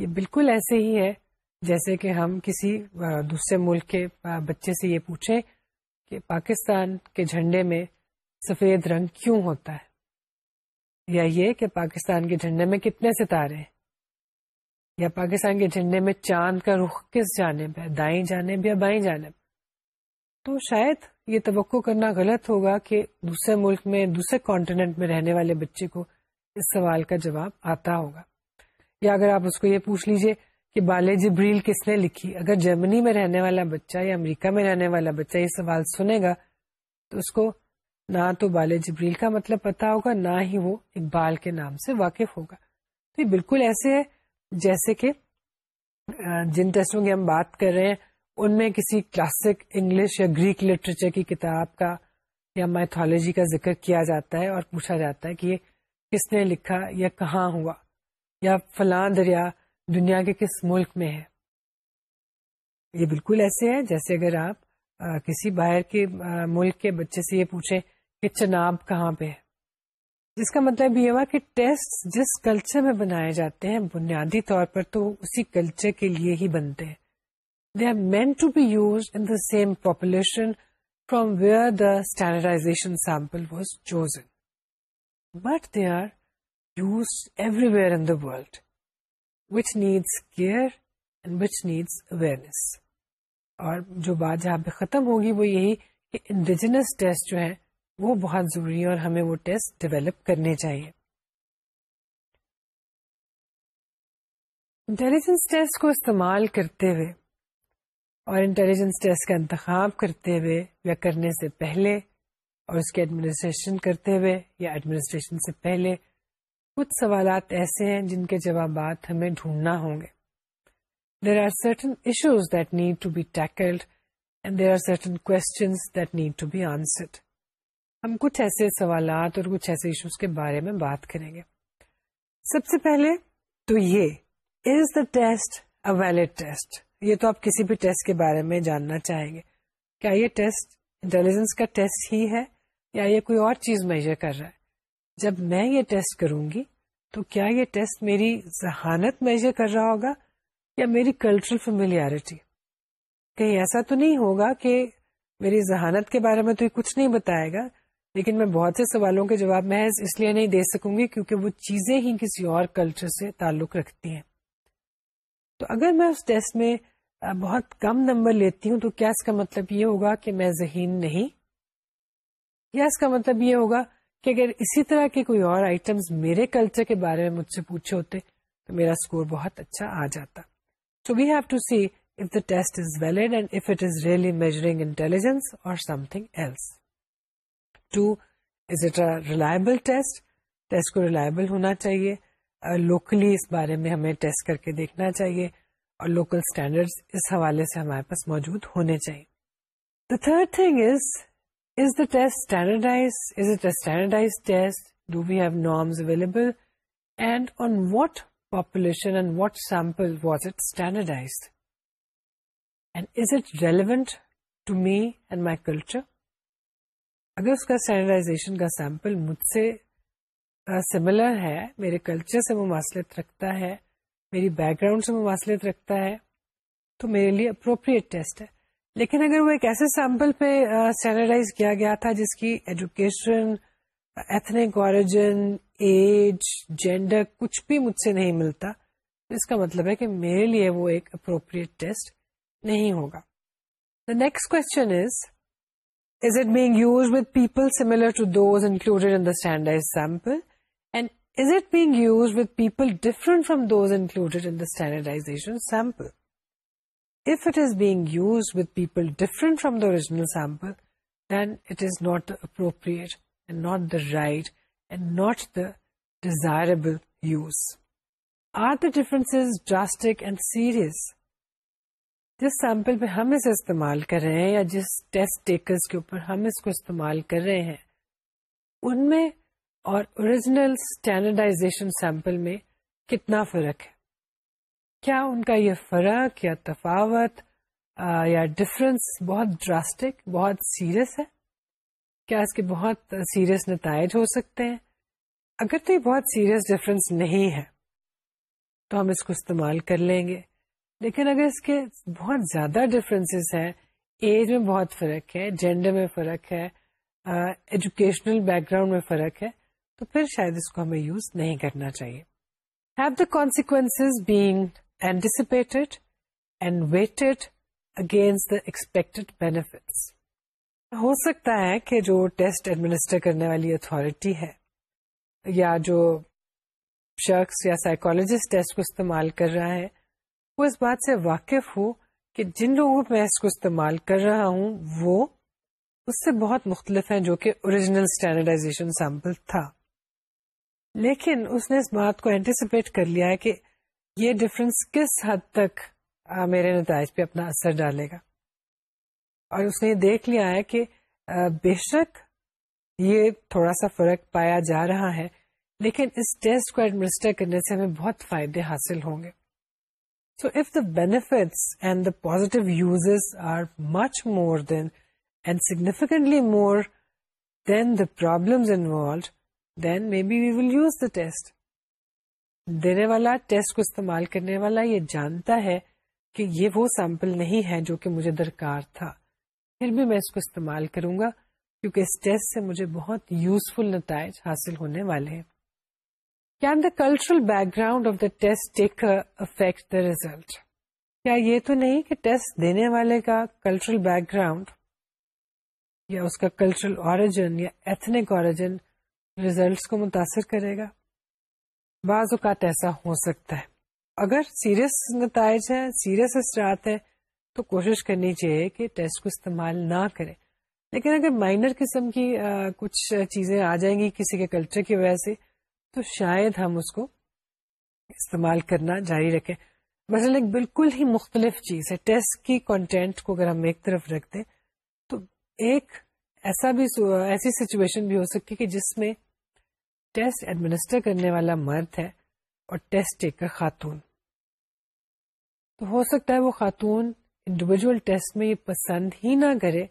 یہ بالکل ایسے ہی ہے جیسے کہ ہم کسی دوسرے ملک کے بچے سے یہ پوچھیں کہ پاکستان کے جھنڈے میں سفید رنگ کیوں ہوتا ہے یا یہ کہ پاکستان کے جھنڈے میں کتنے ستارے ہیں یا پاکستان کے جھنڈے میں چاند کا رخ کس جانب ہے دائیں جانب یا بائیں جانب تو شاید یہ توقع کرنا غلط ہوگا کہ دوسرے ملک میں دوسرے کانٹیننٹ میں رہنے والے بچے کو اس سوال کا جواب آتا ہوگا یا اگر آپ اس کو یہ پوچھ لیجئے کہ بال جبریل کس نے لکھی اگر جرمنی میں رہنے والا بچہ یا امریکہ میں رہنے والا بچہ یہ سوال سنے گا تو اس کو نہ تو بال جبریل کا مطلب پتا ہوگا نہ ہی وہ اقبال کے نام سے واقف ہوگا تو یہ بالکل ایسے ہے جیسے کہ جن ٹیسٹوں کی ہم بات کر رہے ہیں ان میں کسی کلاسک انگلش یا گریک لٹریچر کی کتاب کا یا میتھالوجی کا ذکر کیا جاتا ہے اور پوچھا جاتا ہے کہ یہ کس نے لکھا یا کہاں ہوا یا فلاں دریا دنیا کے کس ملک میں ہے یہ بالکل ایسے ہے جیسے اگر آپ کسی باہر کے ملک کے بچے سے یہ پوچھیں کہ چناب کہاں پہ ہے جس کا مطلب یہ ہوا کہ ٹیسٹ جس کلچر میں بنائے جاتے ہیں بنیادی طور پر تو اسی کلچر کے لیے ہی بنتے ہیں population from where be used sample from where the standardization sample was chosen but they are used everywhere which needs care awareness. اور جو بات جہاں پہ ختم ہوگی وہ یہی کہ انڈیجنس ٹیسٹ جو ہیں وہ بہت ضروری ہے اور ہمیں وہ ٹیسٹ ڈیولپ کرنے چاہیے انٹیلیجنس ٹیسٹ کو استعمال کرتے ہوئے اور انٹیلیجنس ٹیسٹ کا انتخاب کرتے ہوئے یا کرنے سے پہلے اور اس کے ایڈمنسٹریشن کرتے ہوئے یا ایڈمنسٹریشن سے پہلے کچھ سوالات ایسے ہیں جن کے جوابات ہمیں ڈھونڈنا ہوں گے there are certain issues that need to be tackled and there are certain questions that need to be answered ہم کچھ ایسے سوالات اور کچھ ایسے ایشوز کے بارے میں بات کریں گے سب سے پہلے تو یہ is the test a valid test یہ تو آپ کسی بھی ٹیسٹ کے بارے میں جاننا چاہیں گے کیا یہ ٹیسٹ انٹیلیجنس کا ٹیسٹ ہی ہے یا یہ کوئی اور چیز میجر کر رہا ہے جب میں یہ ٹیسٹ کروں گی تو کیا یہ ٹیسٹ میری ذہانت میجر کر رہا ہوگا یا میری کلچرل فیملیٹی کہیں ایسا تو نہیں ہوگا کہ میری ذہانت کے بارے میں تو یہ کچھ نہیں بتائے گا لیکن میں بہت سے سوالوں کے جواب محض اس لیے نہیں دے سکوں گی کیونکہ وہ چیزیں ہی کسی اور کلچر سے تعلق رکھتی ہیں تو اگر میں اس ٹیسٹ میں بہت کم نمبر لیتی ہوں تو کیا اس کا مطلب یہ ہوگا کہ میں ذہین نہیں یا اس کا مطلب یہ ہوگا کہ اگر اسی طرح کے کوئی اور آئٹم میرے کلچر کے بارے میں مجھ سے پوچھے ہوتے تو میرا اسکور بہت اچھا آ جاتا so we have to see the test and it is really measuring intelligence اور thing else two is it reliable test test کو ریلائبل ہونا چاہیے لوکلی اس بارے میں ہمیں ٹیسٹ کر کے دیکھنا چاہیے اور لوکل اسٹینڈرڈ اس حوالے سے ہمارے پاس موجود ہونے چاہیے the third thing is is the test standardized is it standardized test do we have norms available and on what population and what sample was it standardized and is it relevant to me and my culture اگر اس کا standardisation کا sample مجھ سے similar ہے میرے culture سے مماثلت رکھتا ہے میری بیک گراؤنڈ سے مماثلت رکھتا ہے تو میرے لیے اپروپریٹ ٹیسٹ ہے لیکن اگر وہ ایک ایسے سیمپل پہ کیا گیا تھا جس کی education ethnic origin age gender کچھ بھی مجھ سے نہیں ملتا اس کا مطلب ہے کہ میرے لیے وہ ایک اپروپریٹ ٹیسٹ نہیں ہوگا the next question is is it being used people to those included in the standardized sample And is it being used with people different from those included in the standardization sample? If it is being used with people different from the original sample, then it is not the appropriate and not the right and not the desirable use. Are the differences drastic and serious? جس sample پہ ہم اسے استعمال کر رہے ہیں یا جس ٹیسٹ ٹیکرز کے اوپر ہم اس کو استعمال کر رہے ہیں ان میں اور اوریجنل اسٹینڈرڈائزیشن سیمپل میں کتنا فرق ہے کیا ان کا یہ فرق یا تفاوت یا ڈفرنس بہت ڈراسٹک بہت سیریس ہے کیا اس کے بہت سیریس نتائج ہو سکتے ہیں اگر تو یہ بہت سیریس ڈفرینس نہیں ہے تو ہم اس کو استعمال کر لیں گے لیکن اگر اس کے بہت زیادہ ڈفرینسز ہیں ایج میں بہت فرق ہے جینڈر میں فرق ہے ایجوکیشنل بیک گراؤنڈ میں فرق ہے تو پھر شاید اس کو ہمیں یوز نہیں کرنا چاہیے have the being anticipated and weighted against the benefits ہو سکتا ہے کہ جو ٹیسٹ ایڈمنسٹر کرنے والی اتارٹی ہے یا جو شخص یا سائیکولوجسٹ ٹیسٹ کو استعمال کر رہا ہے وہ اس بات سے واقف ہو کہ جن لوگوں میں اس کو استعمال کر رہا ہوں وہ اس سے بہت مختلف ہیں جو کہ اوریجنل اسٹینڈرڈائزیشن سیمپل تھا لیکن اس نے اس بات کو اینٹیسپیٹ کر لیا ہے کہ یہ ڈفرینس کس حد تک میرے نتائج پہ اپنا اثر ڈالے گا اور اس نے یہ دیکھ لیا ہے کہ بے شک یہ تھوڑا سا فرق پایا جا رہا ہے لیکن اس ٹیسٹ کو ایڈمنسٹر کرنے سے ہمیں بہت فائدے حاصل ہوں گے so if the benefits and the positive uses are much more than and more than the problems involved then may be we will use the test دینے والا ٹیسٹ کو استعمال کرنے والا یہ جانتا ہے کہ یہ وہ سیمپل نہیں ہے جو کہ مجھے درکار تھا پھر بھی میں اس کو استعمال کروں گا کیونکہ اس ٹیسٹ سے مجھے بہت یوزفل نتائج حاصل ہونے والے ہیں can the cultural background of the test take affect the result کیا یہ تو نہیں کہ ٹیسٹ دینے والے کا کلچرل بیک گراؤنڈ یا اس کا کلچرل اوریجن یا ایتھنک اوریجن ریزلٹس کو متاثر کرے گا بعض اوقات ایسا ہو سکتا ہے اگر سیریس نتائج ہے سیریس اثرات ہیں تو کوشش کرنی چاہیے کہ ٹیسٹ کو استعمال نہ کریں لیکن اگر مائنر قسم کی آ, کچھ چیزیں آ جائیں گی کسی کے کلچر کی وجہ سے تو شاید ہم اس کو استعمال کرنا جاری رکھیں مثلاً ایک بالکل ہی مختلف چیز ہے ٹیسٹ کی کنٹینٹ کو اگر ہم ایک طرف رکھ دیں تو ایک ایسا بھی ایسی سچویشن بھی ہو سکتی کہ جس میں ٹیسٹ ایڈمنسٹر کرنے والا مرد ہے اور ٹیسٹ ٹیکر خاتون تو ہو سکتا ہے وہ خاتون انڈیویجل ٹیسٹ میں یہ پسند ہی نہ کرے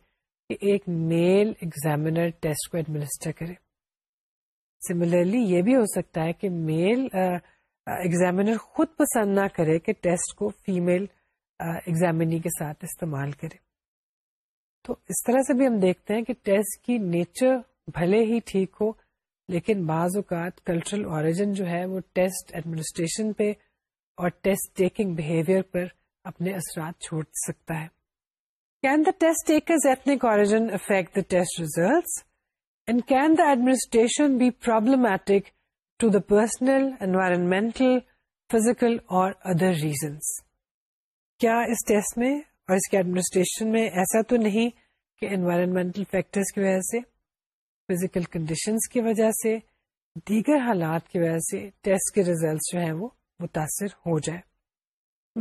کہ ایک میل ایگزامینر ٹیسٹ کو ایڈمنسٹر کرے سملرلی یہ بھی ہو سکتا ہے کہ میل ایگزامینر خود پسند نہ کرے کہ ٹیسٹ کو فیمل ایگزامنی کے ساتھ استعمال کرے تو اس طرح سے بھی ہم دیکھتے ہیں کہ ٹیسٹ کی نیچر بھلے ہی ٹھیک ہو لیکن بعض اوقات کلچرل اوریجن جو ہے وہ ٹیسٹ ایڈمنسٹریشن پہ اور ٹیسٹ ٹیکنگ بہیویئر پر اپنے اثرات چھوڑ سکتا ہے can the test takers ethnic origin affect the test results and can the administration be problematic to the personal environmental physical اور ادر ریزنس کیا اس ٹیسٹ میں اور اس کے ایڈمنسٹریشن میں ایسا تو نہیں کہ انوائرمنٹل فیکٹرز کی وجہ سے فزیکل کنڈیشنس کی وجہ سے دیگر حالات کی وجہ سے ٹیسٹ کے ریزلٹس جو ہیں وہ متاثر ہو جائے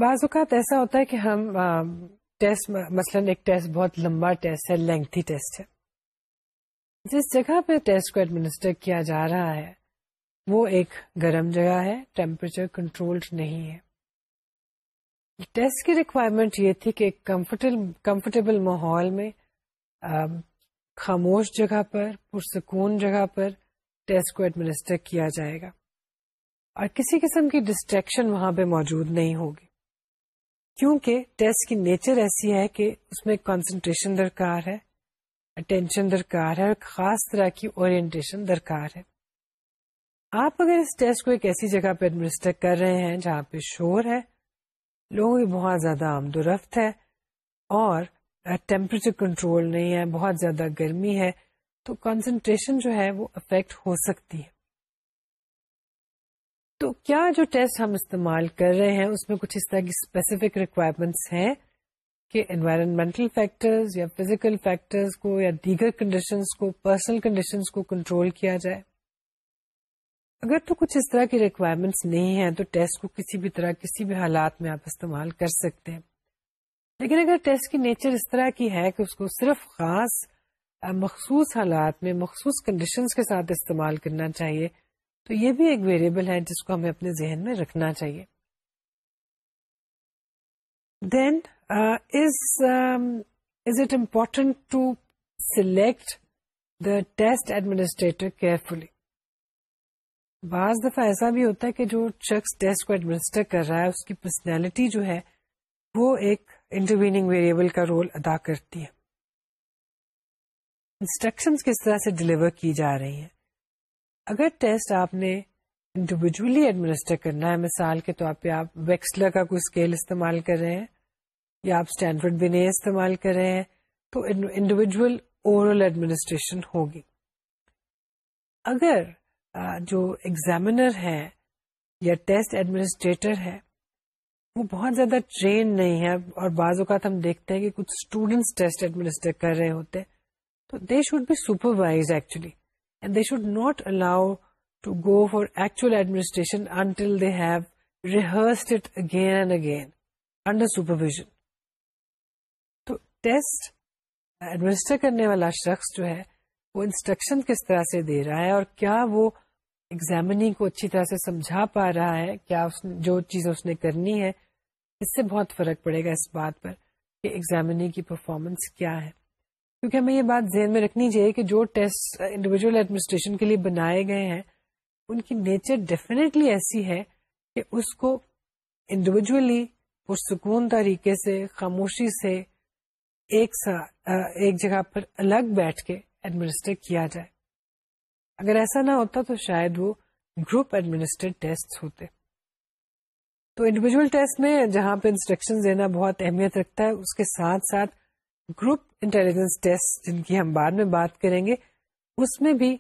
بعض اوقات ایسا ہوتا ہے کہ ہم ٹیسٹ ٹیسٹ ٹیسٹ ٹیسٹ مثلا ایک بہت لمبا ہے ہے جس جگہ پہ ٹیسٹ کو ایڈمنسٹر کیا جا رہا ہے وہ ایک گرم جگہ ہے ٹیمپریچر کنٹرولڈ نہیں ہے ٹیسٹ کی ریکوائرمنٹ یہ تھی کہ ایک کمفرٹیبل ماحول میں خاموش جگہ پر پرسکون جگہ پر ٹیسٹ کو ایڈمنسٹر کیا جائے گا اور کسی قسم کی ڈسٹریکشن وہاں پہ موجود نہیں ہوگی کیونکہ ٹیسٹ کی نیچر ایسی ہے کہ اس میں کانسنٹریشن درکار ہے اٹینشن درکار ہے اور خاص طرح کی اورینٹیشن درکار ہے آپ اگر اس ٹیسٹ کو ایک ایسی جگہ پہ ایڈمنسٹر کر رہے ہیں جہاں پہ شور ہے لوگوں کی بہت زیادہ آمد و رفت ہے اور ٹیمپریچر کنٹرول نہیں ہے بہت زیادہ گرمی ہے تو کانسنٹریشن جو ہے وہ افیکٹ ہو سکتی ہے تو کیا جو ٹیسٹ ہم استعمال کر رہے ہیں اس میں کچھ اس طرح کی اسپیسیفک ریکوائرمنٹس ہیں کہ انوائرمنٹل فیکٹرز یا فزیکل فیکٹرز کو یا دیگر کنڈیشنز کو پرسنل کنڈیشنز کو کنٹرول کیا جائے اگر تو کچھ اس طرح کی ریکوائرمنٹس نہیں ہیں تو ٹیسٹ کو کسی بھی طرح کسی بھی حالات میں آپ استعمال کر سکتے ہیں لیکن اگر ٹیسٹ کی نیچر اس طرح کی ہے کہ اس کو صرف خاص مخصوص حالات میں مخصوص کنڈیشن کے ساتھ استعمال کرنا چاہیے تو یہ بھی ایک ویریبل ہے جس کو ہمیں اپنے ذہن میں رکھنا چاہیے then is it important to select the test administrator carefully بعض دفعہ ایسا بھی ہوتا ہے کہ جو شخص ٹیسٹ کو ایڈمنسٹر کر رہا ہے اس کی پرسنالٹی جو ہے وہ ایک انٹروینگ ویریبل کا رول ادا کرتی ہے انسٹرکشن کس طرح سے ڈلیور کی جا رہی ہیں اگر ٹیسٹ آپ نے انڈیویجلی ایڈمنسٹر کرنا ہے مثال کے طور پہ آپ ویکسلر کا کوئی اسکیل استعمال کر رہے ہیں یا آپ اسٹینڈرڈ بنے استعمال کر رہے ہیں تو انڈیویجل اوور آل ایڈمنسٹریشن ہوگی اگر جو ایگزامینر ہے یا ٹیسٹ ایڈمنسٹریٹر ہے وہ بہت زیادہ ٹرین نہیں ہے اور بعض اوقات ہم دیکھتے ہیں کہ کچھ اسٹوڈینٹس ٹیسٹ ایڈمنسٹر کر رہے ہوتے ہیں تو they should be supervised actually and they should not allow to go for actual administration until they have rehearsed it again and again under supervision تو ٹیسٹ ایڈمنسٹر کرنے والا شخص جو ہے وہ انسٹرکشن کس طرح سے دے رہا ہے اور کیا وہ ایگزامنی کو اچھی طرح سے سمجھا پا رہا ہے کیا اس جو چیز اس نے کرنی ہے اس سے بہت فرق پڑے گا اس بات پر کہ ایگزامنی کی پرفارمنس کیا ہے کیونکہ ہمیں یہ بات ذہن میں رکھنی چاہیے کہ جو ٹیسٹ انڈیویجول ایڈمنسٹریشن کے لیے بنائے گئے ہیں ان کی نیچر ڈیفینیٹلی ایسی ہے کہ اس کو انڈیویجلی پرسکون طریقے سے خاموشی سے ایک سا ایک جگہ پر الگ بیٹھ کے ایڈمنسٹر کیا جائے اگر ایسا نہ ہوتا تو شاید وہ گروپ ایڈمنسٹریڈ ٹیسٹ ہوتے تو انڈیویجل ٹیسٹ میں جہاں پہ انسٹرکشن دینا بہت اہمیت رکھتا ہے اس کے ساتھ ساتھ گروپ انٹیلیجنس ٹیسٹ جن کی ہم بعد میں بات کریں گے اس میں بھی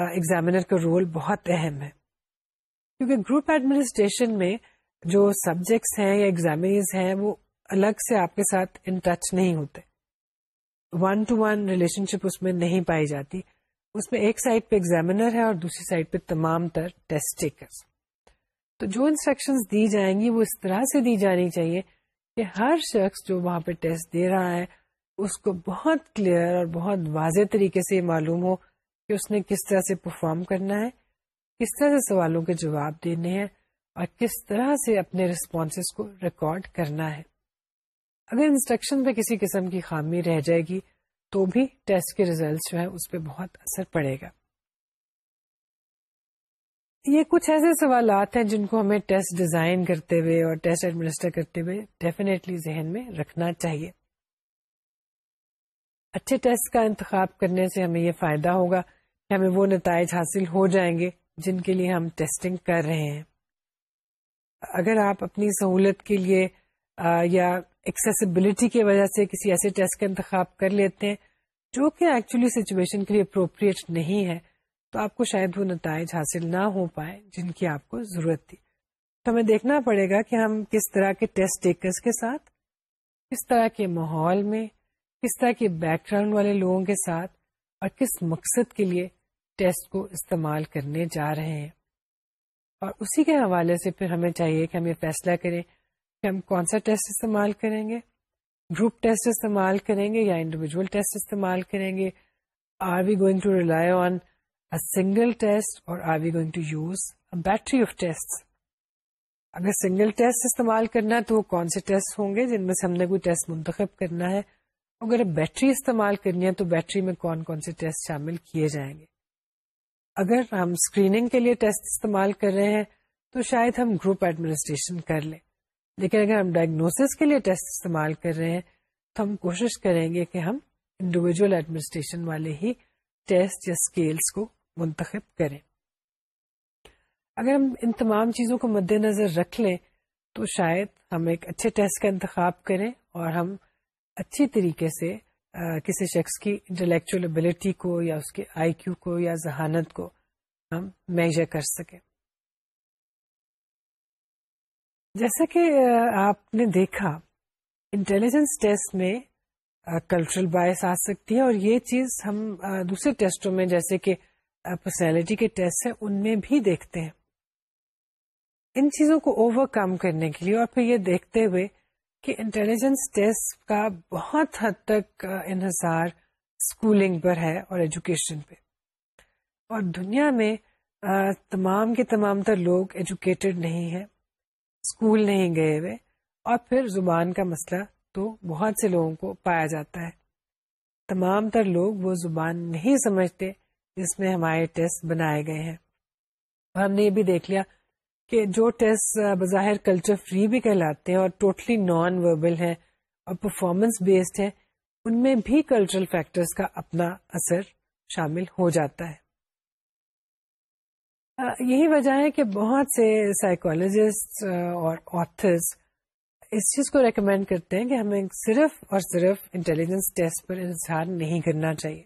ایگزامینر کا رول بہت اہم ہے کیونکہ گروپ ایڈمنسٹریشن میں جو سبجیکٹس ہیں یا ایگزامینز ہیں وہ الگ سے آپ کے ساتھ ان ٹچ نہیں ہوتے one to one relationship اس میں نہیں پائی جاتی اس میں ایک سائڈ پہ ایگزامینر ہے اور دوسری سائڈ پہ تمام تر ٹیسٹ ٹیکرس تو جو انسٹرکشن دی جائیں گی وہ اس طرح سے دی جانی چاہیے کہ ہر شخص جو وہاں پہ ٹیسٹ دے رہا ہے اس کو بہت کلیئر اور بہت واضح طریقے سے معلوم ہو کہ اس نے کس طرح سے پرفارم کرنا ہے کس طرح سے سوالوں کے جواب دینے ہیں اور کس طرح سے اپنے رسپانسز کو ریکارڈ کرنا ہے اگر انسٹرکشن پہ کسی قسم کی خامی رہ جائے گی تو بھی ٹیسٹ کے ریزلٹ جو ہے اس پہ بہت اثر پڑے گا یہ کچھ ایسے سوالات ہیں جن کو ہمیں ٹیسٹ ڈیزائن کرتے ہوئے اور ٹیسٹ ایڈمنسٹر کرتے ہوئے ذہن میں رکھنا چاہیے اچھے ٹیسٹ کا انتخاب کرنے سے ہمیں یہ فائدہ ہوگا کہ ہمیں وہ نتائج حاصل ہو جائیں گے جن کے لیے ہم ٹیسٹنگ کر رہے ہیں اگر آپ اپنی سہولت کے لیے یا ایکسیسبلٹی کی وجہ سے کسی ایسے ٹیسٹ کا انتخاب کر لیتے ہیں جو کہ ایکچولی سچویشن کے لیے اپروپریٹ نہیں ہے تو آپ کو شاید وہ نتائج حاصل نہ ہو پائے جن کی آپ کو ضرورت تھی تو ہمیں دیکھنا پڑے گا کہ ہم کس طرح کے ٹیسٹ ٹیکرس کے ساتھ کس طرح کے ماحول میں کس طرح کے بیک گراؤنڈ والے لوگوں کے ساتھ اور کس مقصد کے لیے ٹیسٹ کو استعمال کرنے جا رہے ہیں اور اسی کے حوالے سے پھر ہمیں چاہیے کہ ہم یہ فیصلہ کریں ہم کون سا ٹیسٹ استعمال کریں گے گروپ ٹیسٹ استعمال کریں گے یا انڈیویجول استعمال کریں گے are are we we going going to to rely on single test test اور یوز بیٹری آف اگر سنگل ٹیسٹ استعمال کرنا ہے تو وہ کون سے ٹیسٹ ہوں گے جن میں سے ہم نے کوئی ٹیسٹ منتخب کرنا ہے اگر بیٹری استعمال کرنی ہے تو بیٹری میں کون کون سے ٹیسٹ شامل کیے جائیں گے اگر ہم اسکریننگ کے لیے ٹیسٹ استعمال کر رہے ہیں تو شاید ہم گروپ ایڈمنسٹریشن کر لیں لیکن اگر ہم ڈائگنوسس کے لیے ٹیسٹ استعمال کر رہے ہیں تو ہم کوشش کریں گے کہ ہم انڈیویجول ایڈمنسٹریشن والے ہی ٹیسٹ یا اسکیلس کو منتخب کریں اگر ہم ان تمام چیزوں کو مد نظر رکھ لیں تو شاید ہم ایک اچھے ٹیسٹ کا انتخاب کریں اور ہم اچھی طریقے سے کسی شخص کی انٹلیکچولیبلٹی کو یا اس کے آئی کیو کو یا ذہانت کو ہم میجر کر سکیں جیسا کہ آپ نے دیکھا انٹیلیجنس ٹیسٹ میں کلچرل باعث آ سکتی ہے اور یہ چیز ہم دوسرے ٹیسٹوں میں جیسے کہ پرسنالٹی کے ٹیسٹ ہیں ان میں بھی دیکھتے ہیں ان چیزوں کو اوور کم کرنے کے لیے اور پھر یہ دیکھتے ہوئے کہ انٹیلیجنس ٹیسٹ کا بہت حد تک انحصار اسکولنگ پر ہے اور ایجوکیشن پہ اور دنیا میں تمام کے تمام تر لوگ ایجوکیٹڈ نہیں ہیں اسکول نہیں گئے ہوئے اور پھر زبان کا مسئلہ تو بہت سے لوگوں کو پایا جاتا ہے تمام تر لوگ وہ زبان نہیں سمجھتے جس میں ہمارے ٹیسٹ بنائے گئے ہیں ہم نے یہ بھی دیکھ لیا کہ جو ٹیسٹ بظاہر کلچر فری بھی کہلاتے ہیں اور ٹوٹلی نان وربل ہیں اور پرفارمنس بیسڈ ہیں ان میں بھی کلچرل فیکٹرز کا اپنا اثر شامل ہو جاتا ہے یہی وجہ ہے کہ بہت سے سائیکولوجسٹ اور آتھرس اس چیز کو ریکمینڈ کرتے ہیں کہ ہمیں صرف اور صرف انٹیلیجنس ٹیسٹ پر انحصار نہیں کرنا چاہیے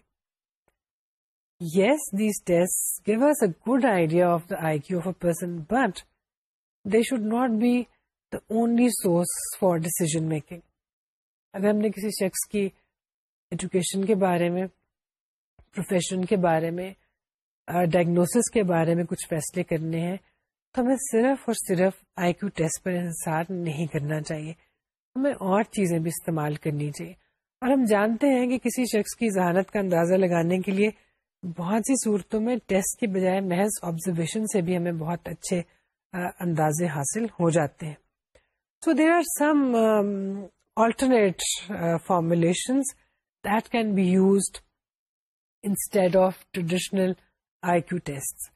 yes these tests a good idea of the I Q of a person but they should not be the only source for decision making اگر ہم نے کسی شخص کی ایجوکیشن کے بارے میں پروفیشن کے بارے میں ڈائگنوس کے بارے میں کچھ فیصلے کرنے ہیں تو ہمیں صرف اور صرف آئی کیو ٹیسٹ پر انحصار نہیں کرنا چاہیے ہمیں اور چیزیں بھی استعمال کرنی چاہیے اور ہم جانتے ہیں کہ کسی شخص کی ذہانت کا اندازہ لگانے کے لیے بہت سی صورتوں میں ٹیسٹ کے بجائے محض آبزرویشن سے بھی ہمیں بہت اچھے اندازے حاصل ہو جاتے ہیں so there are some alternate formulation that can be used instead of traditional I Q test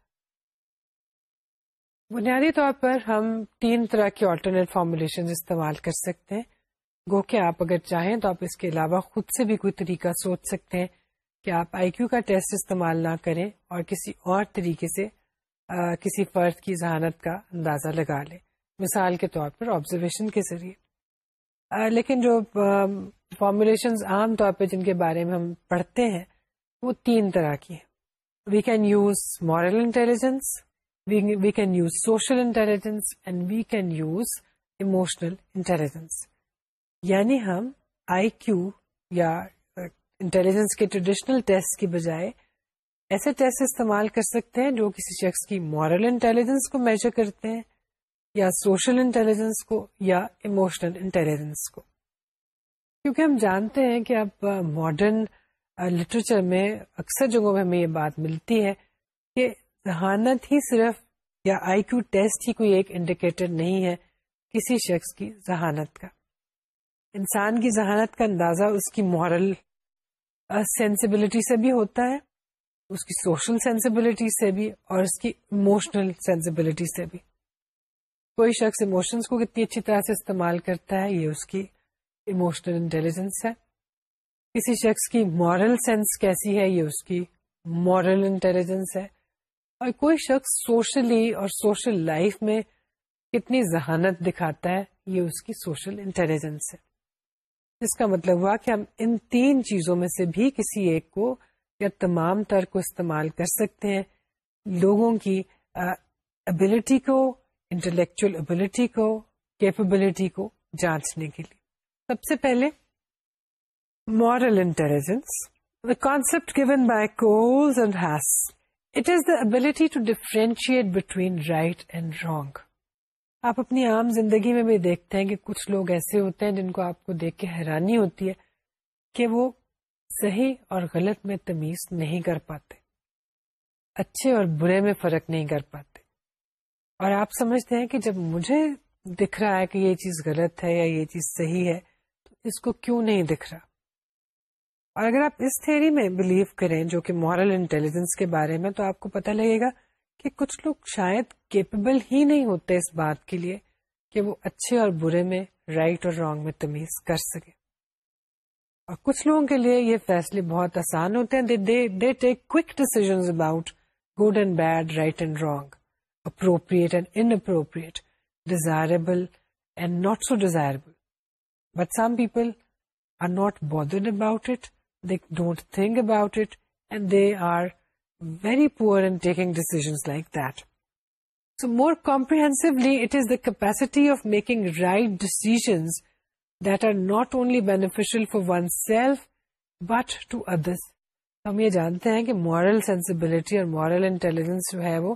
بنیادی طور پر ہم تین طرح کی آلٹرنیٹ فارمولیشن استعمال کر سکتے ہیں گو کہ آپ اگر چاہیں تو آپ اس کے علاوہ خود سے بھی کوئی طریقہ سوچ سکتے ہیں کہ آپ آئی کیو کا ٹیسٹ استعمال نہ کریں اور کسی اور طریقے سے آ, کسی فرد کی ذہانت کا اندازہ لگا لیں مثال کے طور پر آبزرویشن کے ذریعے آ, لیکن جو فارمولیشنز عام طور پہ جن کے بارے میں ہم پڑھتے ہیں وہ تین طرح کی ہیں we can use moral intelligence we can use social intelligence and we can use emotional intelligence یعنی ہم آئی کیو یا انٹیلیجنس کے ٹریڈیشنل ٹیسٹ کی بجائے ایسے ٹیسٹ استعمال کر سکتے ہیں جو کسی شخص کی مورل انٹیلیجنس کو میجر کرتے ہیں یا سوشل انٹیلیجنس کو یا ایموشنل انٹیلیجنس کو کیونکہ ہم جانتے ہیں کہ اب ماڈرن uh, لٹریچر میں اکثر جگہوں میں ہمیں یہ بات ملتی ہے کہ ذہانت ہی صرف یا آئی کیو ٹیسٹ ہی کوئی ایک انڈیکیٹر نہیں ہے کسی شخص کی ذہانت کا انسان کی ذہانت کا اندازہ اس کی مورل سینسبلٹی سے بھی ہوتا ہے اس کی سوشل سینسبلٹی سے بھی اور اس کی اموشنل سینسبلٹی سے بھی کوئی شخص اموشنس کو کتنی اچھی طرح سے استعمال کرتا ہے یہ اس کی اموشنل انٹیلیجنس ہے کسی شخص کی مورل سینس کیسی ہے یہ اس کی مورل انٹیلیجنس ہے اور کوئی شخص سوشلی اور سوشل لائف میں کتنی ذہانت دکھاتا ہے یہ اس کی سوشل انٹیلیجنس ہے جس کا مطلب ہوا کہ ہم ان تین چیزوں میں سے بھی کسی ایک کو یا تمام تر کو استعمال کر سکتے ہیں لوگوں کی ابلٹی کو انٹلیکچل ابلٹی کو کیپبلٹی کو جانچنے کے لیے سب سے پہلے moral intelligence Haas, given by the ability to differentiate between right and wrong. آپ اپنی عام زندگی میں بھی دیکھتے ہیں کہ کچھ لوگ ایسے ہوتے ہیں جن کو آپ کو دیکھ کے حیرانی ہوتی ہے کہ وہ صحیح اور غلط میں تمیز نہیں کر پاتے اچھے اور برے میں فرق نہیں کر پاتے اور آپ سمجھتے ہیں کہ جب مجھے دکھ رہا ہے کہ یہ چیز غلط ہے یا یہ چیز صحیح ہے تو اس کو کیوں نہیں دکھ رہا اور اگر آپ اس تھیری میں بلیو کریں جو کہ مارل انٹیلیجنس کے بارے میں تو آپ کو پتہ لگے گا کہ کچھ لوگ شاید کیپیبل ہی نہیں ہوتے اس بات کے لیے کہ وہ اچھے اور برے میں رائٹ اور رانگ میں تمیز کر سکے اور کچھ لوگوں کے لیے یہ فیصلے بہت آسان ہوتے ہیں they take quick decisions about good and bad right and wrong appropriate and inappropriate desirable and not so desirable but some people are not bothered about it they don't think about it and they are very poor in taking decisions like that. So more comprehensively, it is the capacity of making right decisions that are not only beneficial for oneself but to others. ہم یہ جانتے ہیں کہ moral sensibility اور moral intelligence جو ہے وہ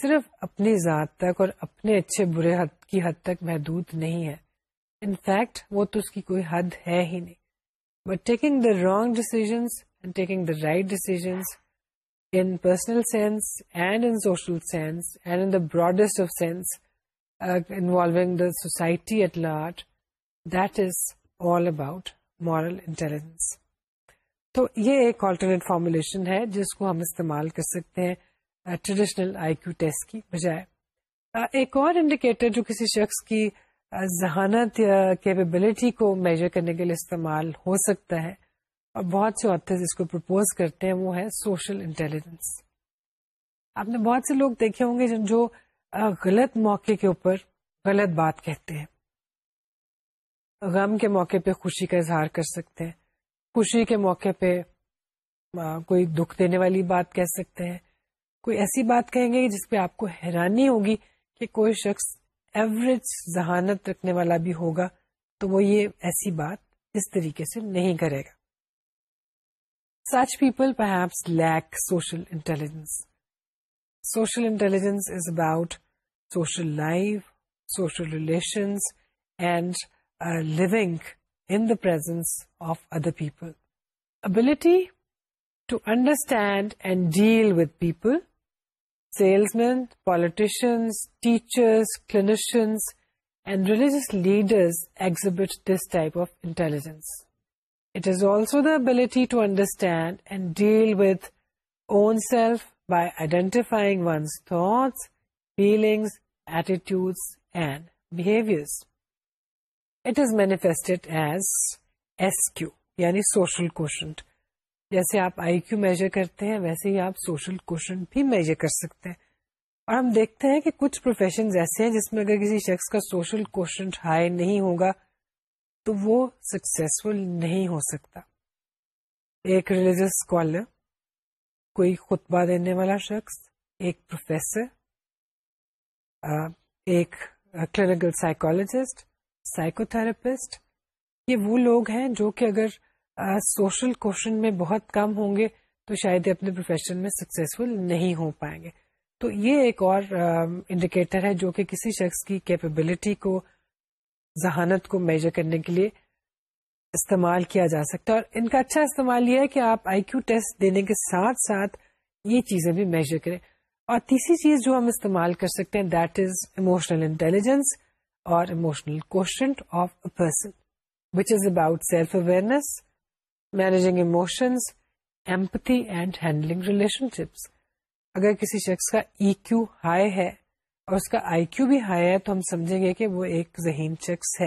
صرف اپنی ذات تک اور اپنے اچھے برے حد کی حد تک محدود نہیں ہے انفیکٹ وہ تو اس کی کوئی حد ہے ہی نہیں putting the wrong deciding society at that is all about تو یہ ایک آلٹرنیٹ فارمولیشن ہے جس کو ہم استعمال کر سکتے ہیں ٹریڈیشنل آئی کیو ٹیسٹ کی بجائے uh, ایک اور انڈیکیٹر جو کسی شخص کی ذہانت یا کیپیبلٹی کو میجر کرنے کے لیے استعمال ہو سکتا ہے اور بہت سے آتھر اس کو پرپوز کرتے ہیں وہ ہے سوشل انٹیلیجنس آپ نے بہت سے لوگ دیکھے ہوں گے جن جو غلط موقع کے اوپر غلط بات کہتے ہیں غم کے موقع پہ خوشی کا اظہار کر سکتے ہیں خوشی کے موقع پہ کوئی دکھ دینے والی بات کہہ سکتے ہیں کوئی ایسی بات کہیں گے جس پہ آپ کو حیرانی ہوگی کہ کوئی شخص ایوریج ذہانت رکھنے والا بھی ہوگا تو وہ یہ ایسی بات اس طریقے سے نہیں کرے گا such people perhaps like social intelligence social intelligence is about social life social relations and living in essence of other people ability to understand and deal with people salesmen, politicians, teachers, clinicians, and religious leaders exhibit this type of intelligence. It is also the ability to understand and deal with own self by identifying one's thoughts, feelings, attitudes, and behaviors. It is manifested as SQ, yani social quotient, جیسے آپ آئی Q measure کرتے ہیں ویسے ہی آپ social کوشن بھی major کر سکتے ہیں اور ہم دیکھتے ہیں کہ کچھ پروفیشن ایسے ہیں جس میں اگر کسی شخص کا سوشل کوشن ہائی نہیں ہوگا تو وہ سکسیسفل نہیں ہو سکتا ایک ریلیجس اسکالر کوئی خطبہ دینے والا شخص ایک پروفیسر ایک کلینکل سائیکولوجسٹ سائیکو تھراپسٹ یہ وہ لوگ ہیں جو کہ اگر سوشل کوشچن میں بہت کم ہوں گے تو شاید یہ اپنے پروفیشن میں سکسیسفل نہیں ہو پائیں گے تو یہ ایک اور انڈیکیٹر ہے جو کہ کسی شخص کی کیپیبلٹی کو ذہانت کو میجر کرنے کے لیے استعمال کیا جا سکتا ہے اور ان کا اچھا استعمال یہ ہے کہ آپ آئی کیو ٹیسٹ دینے کے ساتھ ساتھ یہ چیزیں بھی میجر کریں اور تیسری چیز جو ہم استعمال کر سکتے ہیں دیٹ از اموشنل انٹیلیجنس اور emotional quotient of a person which is about self awareness managing emotions empathy and handling relationships اگر کسی شخص کا ای کیو ہائی ہے اور اس کا آئی کیو بھی ہائی ہے تو ہم سمجھیں گے کہ وہ ایک ذہین شخص ہے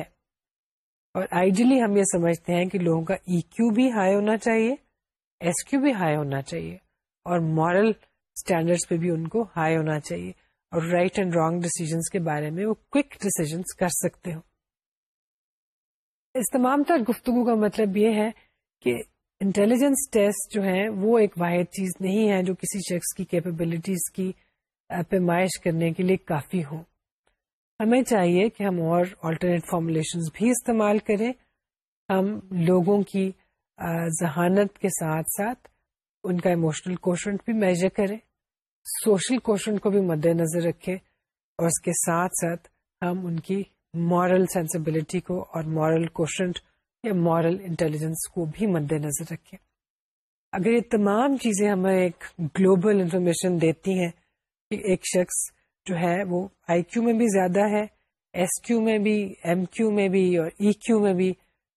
اور آئیڈیلی ہم یہ سمجھتے ہیں کہ لوگوں کا ای e کیو بھی ہائی ہونا چاہیے ایس کیو بھی ہائی ہونا چاہیے اور مورل اسٹینڈرڈس پہ بھی ان کو ہائی ہونا چاہیے اور رائٹ اینڈ رانگ ڈیسیزنس کے بارے میں وہ کوک ڈیسیزنس کر سکتے ہو اس تمام تر گفتگو کا مطلب یہ ہے کہ انٹیلیجنس ٹیسٹ جو ہیں وہ ایک واحد چیز نہیں ہے جو کسی شخص کی کیپیبلٹیز کی پیمائش کرنے کے لیے کافی ہو ہمیں چاہیے کہ ہم اور آلٹرنیٹ فارمولیشن بھی استعمال کریں ہم لوگوں کی ذہانت کے ساتھ ساتھ ان کا ایموشنل کوشن بھی میجر کریں سوشل کوشن کو بھی مد نظر رکھیں اور اس کے ساتھ ساتھ ہم ان کی مارل سینسبلٹی کو اور مارل کوشنٹ یا مارل انٹیلیجنس کو بھی مد نظر رکھے اگر یہ تمام چیزیں ہمیں ایک گلوبل انفارمیشن دیتی ہیں کہ ایک شخص جو ہے وہ آئی کیو میں بھی زیادہ ہے ایس کیو میں بھی ایم کیو میں بھی اور ای e کیو میں بھی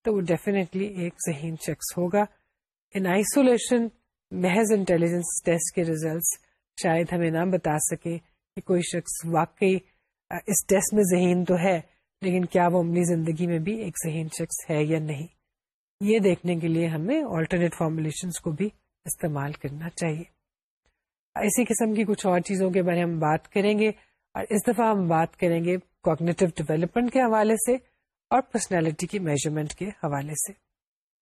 تو وہ ڈیفینیٹلی ایک ذہین شخص ہوگا ان آئسولیشن محض انٹیلیجنس ٹیسٹ کے ریزلٹس شاید ہمیں نہ بتا سکے کہ کوئی شخص واقعی اس ٹیسٹ میں ذہین تو ہے لیکن کیا وہ عملی زندگی میں بھی ایک ذہین شخص ہے یا نہیں یہ دیکھنے کے لیے ہمیں آلٹرنیٹ فارمولیشنس کو بھی استعمال کرنا چاہیے اسی قسم کی کچھ اور چیزوں کے بارے ہم بات کریں گے اور اس دفعہ ہم بات کریں گے کوگنیٹو ڈیولپمنٹ کے حوالے سے اور پرسنالٹی کی میجرمنٹ کے حوالے سے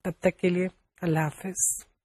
تب تک کے لیے اللہ حافظ